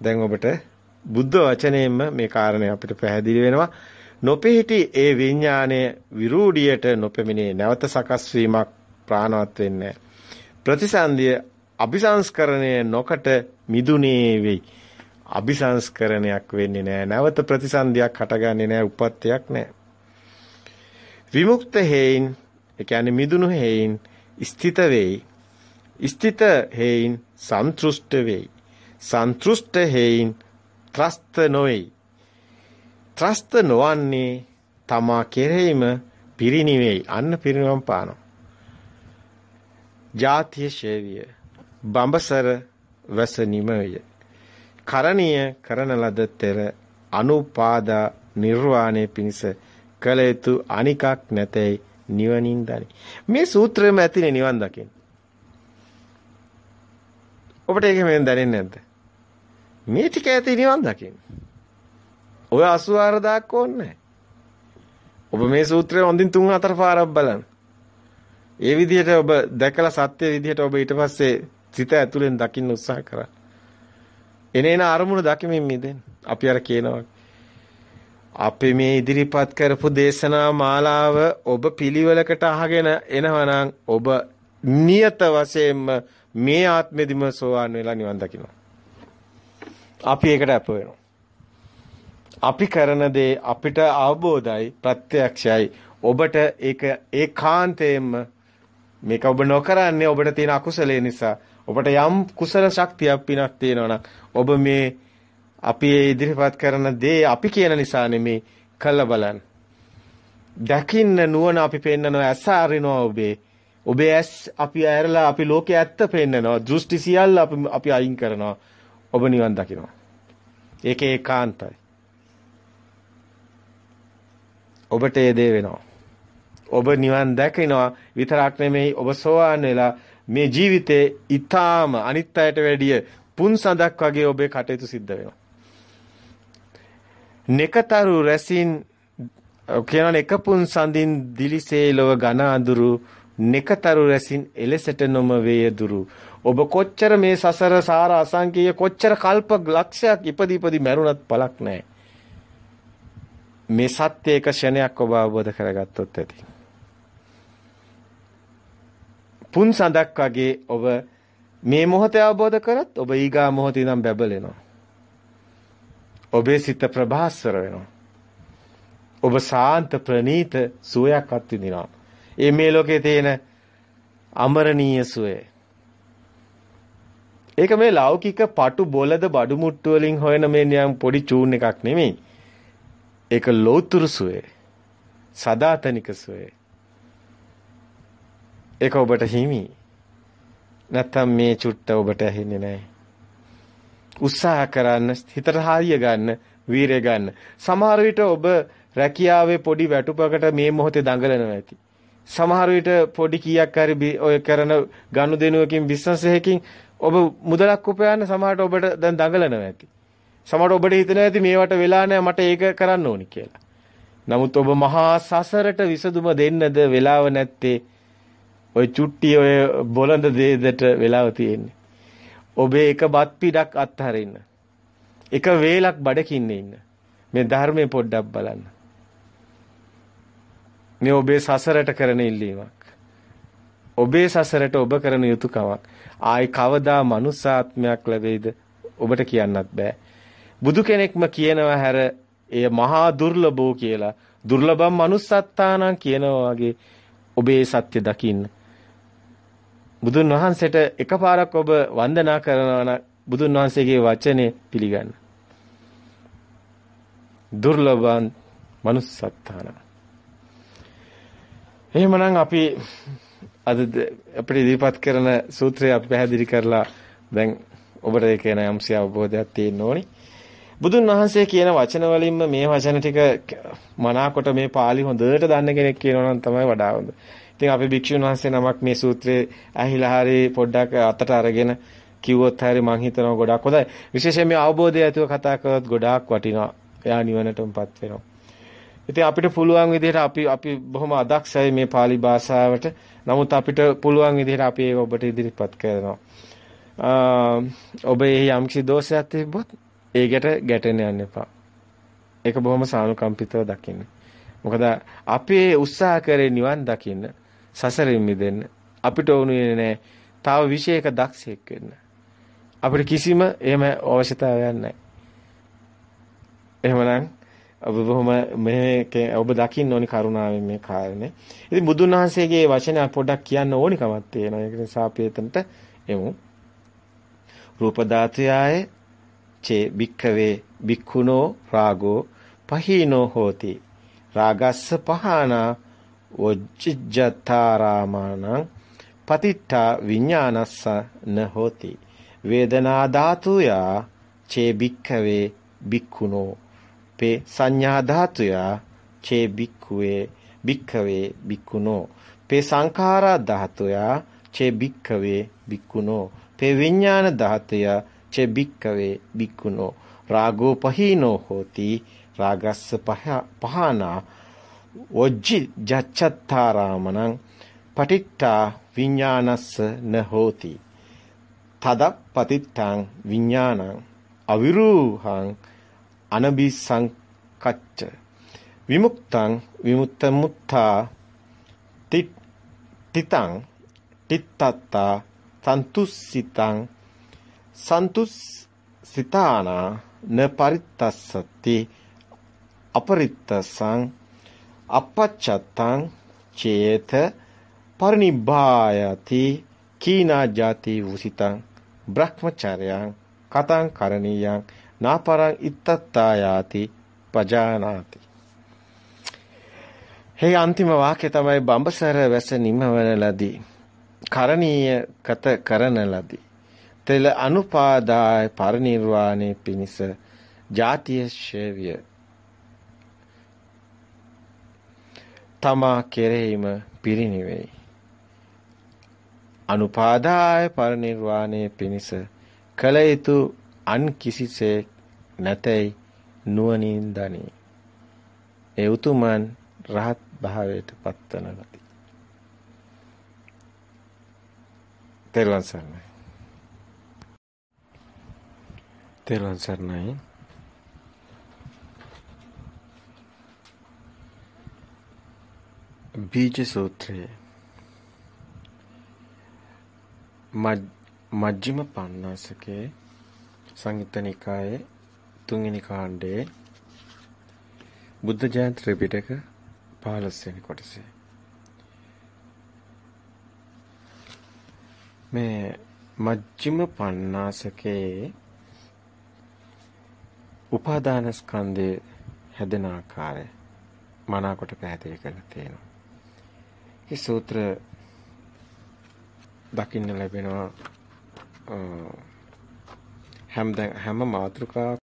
Speaker 1: දැන් ඔබට බුද්ධ වචනයෙන්ම මේ කාරණය අපිට පැහැදිලි වෙනවා. නොපිහිටි ඒ විඥානය විරූඩියට නොපෙමිනේ නැවත සකස් වීමක් ප්‍රාණවත් වෙන්නේ ප්‍රතිසන්දිය අபிසංස්කරණය නොකට මිදුනේ වෙයි. අபிසංස්කරණයක් වෙන්නේ නැහැ. නැවත ප්‍රතිසන්දියක් හටගන්නේ නැහැ. උපත්යක් නැහැ. විමුක්ත හේයින් ඒ කියන්නේ මිදුණු හේයින් ස්ථිත වෙයි. ස්ථිත හේයින් සන්තුෂ්ට වෙයි. සන්තුෂ්ට හේයින් ත්‍රස්ත නොවේයි. ත්‍රස්ත නොවන්නේ තමා කෙරෙහිම පිරිණිවෙයි. අන්න පිරිනිවන් පානවා. ජාතිය ශේවිය බඹසර වැස නිමය. කරණීය කරන ලද තෙර අනුපාදා නිර්වාණය පිණිස කල යුතු අනිකක් නැතයි නිවනින් දනි. මේ සූත්‍රෙම ඇතිනේ නිවන් දකින්න. ඔබට ඒක මෙන් දැනෙන්නේ නැද්ද? මේ ටික ඇති නිවන් දකින්න. ඔය 84000ක් ඕනේ ඔබ මේ සූත්‍රය හොඳින් තුන් හතර පාරක් බලන්න. ඒ විදිහට ඔබ දැකලා සත්‍ය විදිහට ඔබ ඊට පස්සේ සිත ඇතුලෙන් දකින්න උත්සාහ කරා. එනේන අරමුණු දකිමින් මිදෙන්න. අපි අර කියනවා අපි මේ ඉදිරිපත් කරපු දේශනා මාලාව ඔබ පිළිවෙලකට අහගෙන එනවනම් ඔබ නියත වශයෙන්ම මේ ආත්මෙදිම සෝවාන් වෙලා නිවන් දකිනවා. අපි ඒකට අප වෙනවා. අපි කරන දේ අපිට අවබෝධයි ප්‍රත්‍යක්ෂයි. ඔබට ඒක ඒකාන්තයෙන්ම මේක ඔබ නොකරන්නේ ඔබට තියෙන අකුසලයේ නිසා. ඔබට යම් කුසල ශක්තියක් පිනක් තියෙනවා ඔබ මේ අපි ඉදිරිපත් කරන දේ අපි කියන නිසා නෙමේ කළ බලන්න. දකින්න නුවණ අපි පෙන්නනවා ඇස අරිනවා ඔබේ. ඔබේ ඇස් අපි ඇරලා අපි ලෝකයේ ඇත්ත පෙන්නනවා. දෘෂ්ටි සියල්ල අපි අපි අයින් කරනවා. ඔබ නිවන් දකිනවා. ඒක ඒකාන්තයි. ඔබට ඒ දේ වෙනවා. ඔබ නිවන් දැකිනවා විතරක් නෙමෙයි ඔබ සෝවාන් වෙලා මේ ජීවිතේ ඊටාම අනිත් අයට වැඩිය පුන් සඳක් වගේ ඔබේ කටයුතු සිද්ධ වෙනවා. nekataru රැසින් කියන එක පුන් සඳින් දිලිසේ ලොව ඝන අඳුරු nekataru රැසින් එලෙසට නොම වේය දුරු ඔබ කොච්චර මේ සසර සාර අසංකීය කොච්චර කල්ප ලක්ෂයක් ඉපදි ඉපදි මැරුණත් පළක් නැහැ මේ සත්‍ය එක ක්ෂණයක් ඔබ අවබෝධ කරගත්තොත් ඇති පුන් සඳක් වගේ ඔබ මේ මොහොතේ අවබෝධ කරත් ඔබ ඊගා මොහොතේ ඉඳන් බැබලෙනවා. ඔබේ සිත ප්‍රභාස්වර වෙනවා. ඔබ සාන්ත ප්‍රනීත සුවයක් අත්විඳිනවා. ඒ මේ ලෝකේ තියෙන අමරණීය සුවය. ඒක මේ ලෞකික පටු බොලද බඩු මුට්ටු වලින් හොයන මේ නියම් පොඩි චූන් එකක් නෙමෙයි. ඒක ලෞතුරු සුවය. සදාතනික සුවය. ඒක ඔබට හිමි. නැත්තම් මේ චුට්ට ඔබට ඇහෙන්නේ නැහැ. උත්සාහ කරන්න හිතට හරිය ගන්න, වීරය ගන්න. සමහර විට ඔබ රැකියාවේ පොඩි වැටුපකට මේ මොහොතේ දඟලනවා ඇති. සමහර විට පොඩි කීයක් හරි ඔය කරන ගනුදෙනුවකින් බිස්නස් එකකින් ඔබ මුදලක් උපයන්න සමහරට ඔබට දැන් දඟලනවා ඇති. සමහරට ඔබට හිතෙනවා ඇති මේවට වෙලා නැහැ මට ඒක කරන්න ඕනි කියලා. නමුත් ඔබ මහා සසරට විසඳුම දෙන්නද වෙලාව නැත්තේ ඔය චුට්ටි ඔය බොළඳ දෙයට වෙලාව තියෙන්නේ. ඔබේ එක බත් පිටක් අත්හරින්න. එක වේලක් බඩකින්න ඉන්න. මේ ධර්මයේ පොඩ්ඩක් බලන්න. මේ ඔබේ සසරට කරන ඉල්ලීමක්. ඔබේ සසරට ඔබ කරන යුතුයකමක්. ආයි කවදා මනුස්සාත්මයක් ලැබෙයිද ඔබට කියන්නත් බෑ. බුදු කෙනෙක්ම කියනවා හැර එය මහා දුර්ලභෝ කියලා. දුර්ලභම් manussත්තානං කියනවා වගේ ඔබේ සත්‍ය දකින්න. බුදුන් වහන්සේට එකපාරක් ඔබ වන්දනා කරනවා නම් බුදුන් වහන්සේගේ වචනේ පිළිගන්න. දුර්ලභං manussත්තාන. එහෙමනම් අපි අද අපිට ඉදිරිපත් කරන සූත්‍රය අපි පැහැදිලි කරලා දැන් ඔබට ඒක යන යම්සිය අවබෝධයක් තියෙන්න ඕනි. බුදුන් වහන්සේ කියන වචන වලින්ම මේ වචන ටික මනාකොට මේ පාළි හොඳට දන්න කෙනෙක් කියනවා නම් තමයි වඩා හොඳ. ඉතින් අපි භික්ෂුන් වහන්සේ නමක් මේ සූත්‍රයේ ඇහිලා හරි පොඩ්ඩක් අතට අරගෙන කිව්වොත් හරි මං හිතනවා ගොඩක් හොඳයි. විශේෂයෙන් මේ අවබෝධය ඇතුව කතා කරොත් ගොඩාක් වටිනවා. එයා නිවනටමපත් වෙනවා. ඉතින් අපිට පුළුවන් විදිහට අපි අපි බොහොම අදක්ෂයි මේ pāli භාෂාවට. නමුත් අපිට පුළුවන් විදිහට අපි ඒක ඔබට ඉදිරිපත් කරනවා. ඔබ එහි යම්කිසි දෝෂයක් තිබ්බොත් ඒකට ගැටෙන්න යන්න එපා. ඒක බොහොම සානුකම්පිතව දකින්න. මොකද අපි උත්සාහ කරේ නිවන් දකින්න, සසරින් මිදෙන්න. අපිට ඕනුනේ නැහැ තව විශේෂක දක්ෂයෙක් වෙන්න. අපිට කිසිම එහෙම අවශ්‍යතාවයක් නැහැ. එහෙමනම් ඔබ බොහොම මේක ඔබ දකින්න ඕනි කරුණාවෙන් මේ කාරණේ. ඉතින් බුදුන් වහන්සේගේ වචන පොඩ්ඩක් කියන්න ඕනි කමක් තියෙනවා. ඒක නිසා අපි එතනට එමු. රූප ධාතුයය චේ භික්ඛවේ භික්ඛුනෝ රාගෝ පහීනෝ හෝති රාගස්ස පහනා වොජ්ජත්තාරාමානං පතිට්ඨා විඥානස්ස න හෝති වේදනා ධාතුයා චේ භික්ඛවේ භික්ඛුනෝ පේ සංඥා ධාතුයා චේ භික්ඛුවේ භික්ඛවේ භික්ඛුනෝ. පේ සංඛාරා ධාතුයා චේ භික්ඛවේ භික්ඛුනෝ. පේ විඥාන ධාතුයා ච බික්කවේ බික්කුණෝ රාගෝ පහීනෝ හෝති රාගස්ස පහනා. ඔජ්ජි ජච්ඡත්තාරාමණං පටිට්ඨා විඥානස්ස න හෝති. තද පතිත්තං විඥානං අවිරූහං අනබිසංකච්ච විමුක්තං විමුක්ත මුත්තා තිතං තිත්තත්තා සන්තුස්සිතං සන්තුස් සිතානා න පරිත්තස්සති අපරිත්තසං අපච්චත්තං චේත පරිනිබ්බායති කීනා ජාති වූසිතං බ්‍රහ්මචර්යං කතං කරණීයං නාපරං ඉත්තත්තායාති පජානාති. හේ අන්තිම වාක්‍ය තමයි බඹසර වැස නිමවන ලදී. කරණීය කත කරන ලදී. තෙල අනුපාදාය පරිනිර්වාණය පිණිස ජාතිය ශේවිය. තමා කෙරෙහිම පිරිනිවෙයි. අනුපාදාය පරිනිර්වාණය පිණිස කල යුතු අන් කිසිසේ නැතයි නුවණින් දනි. ඒ උතුමන් රහත් භාවයට පත්වන ගති. තෙරුවන් සරණයි. තෙරුවන් සරණයි. බීජ සූත්‍රය මජ්ක්‍ධිම පඤ්ඤාසකේ සංයුත්ත නිකායේ තුන්වෙනි කාණ්ඩයේ බුද්ධ ජයන්ති ත්‍රිපිටක 15 වෙනි කොටසේ මේ මජ්ක්‍ධිම පඤ්ඤාසකේ උපාදාන ස්කන්ධය හැදෙන ආකාරය මනාකොට පැහැදිලි කරලා තියෙනවා. මේ සූත්‍ර දකින්න ලැබෙනවා හැම හැම මාතෘකාවක්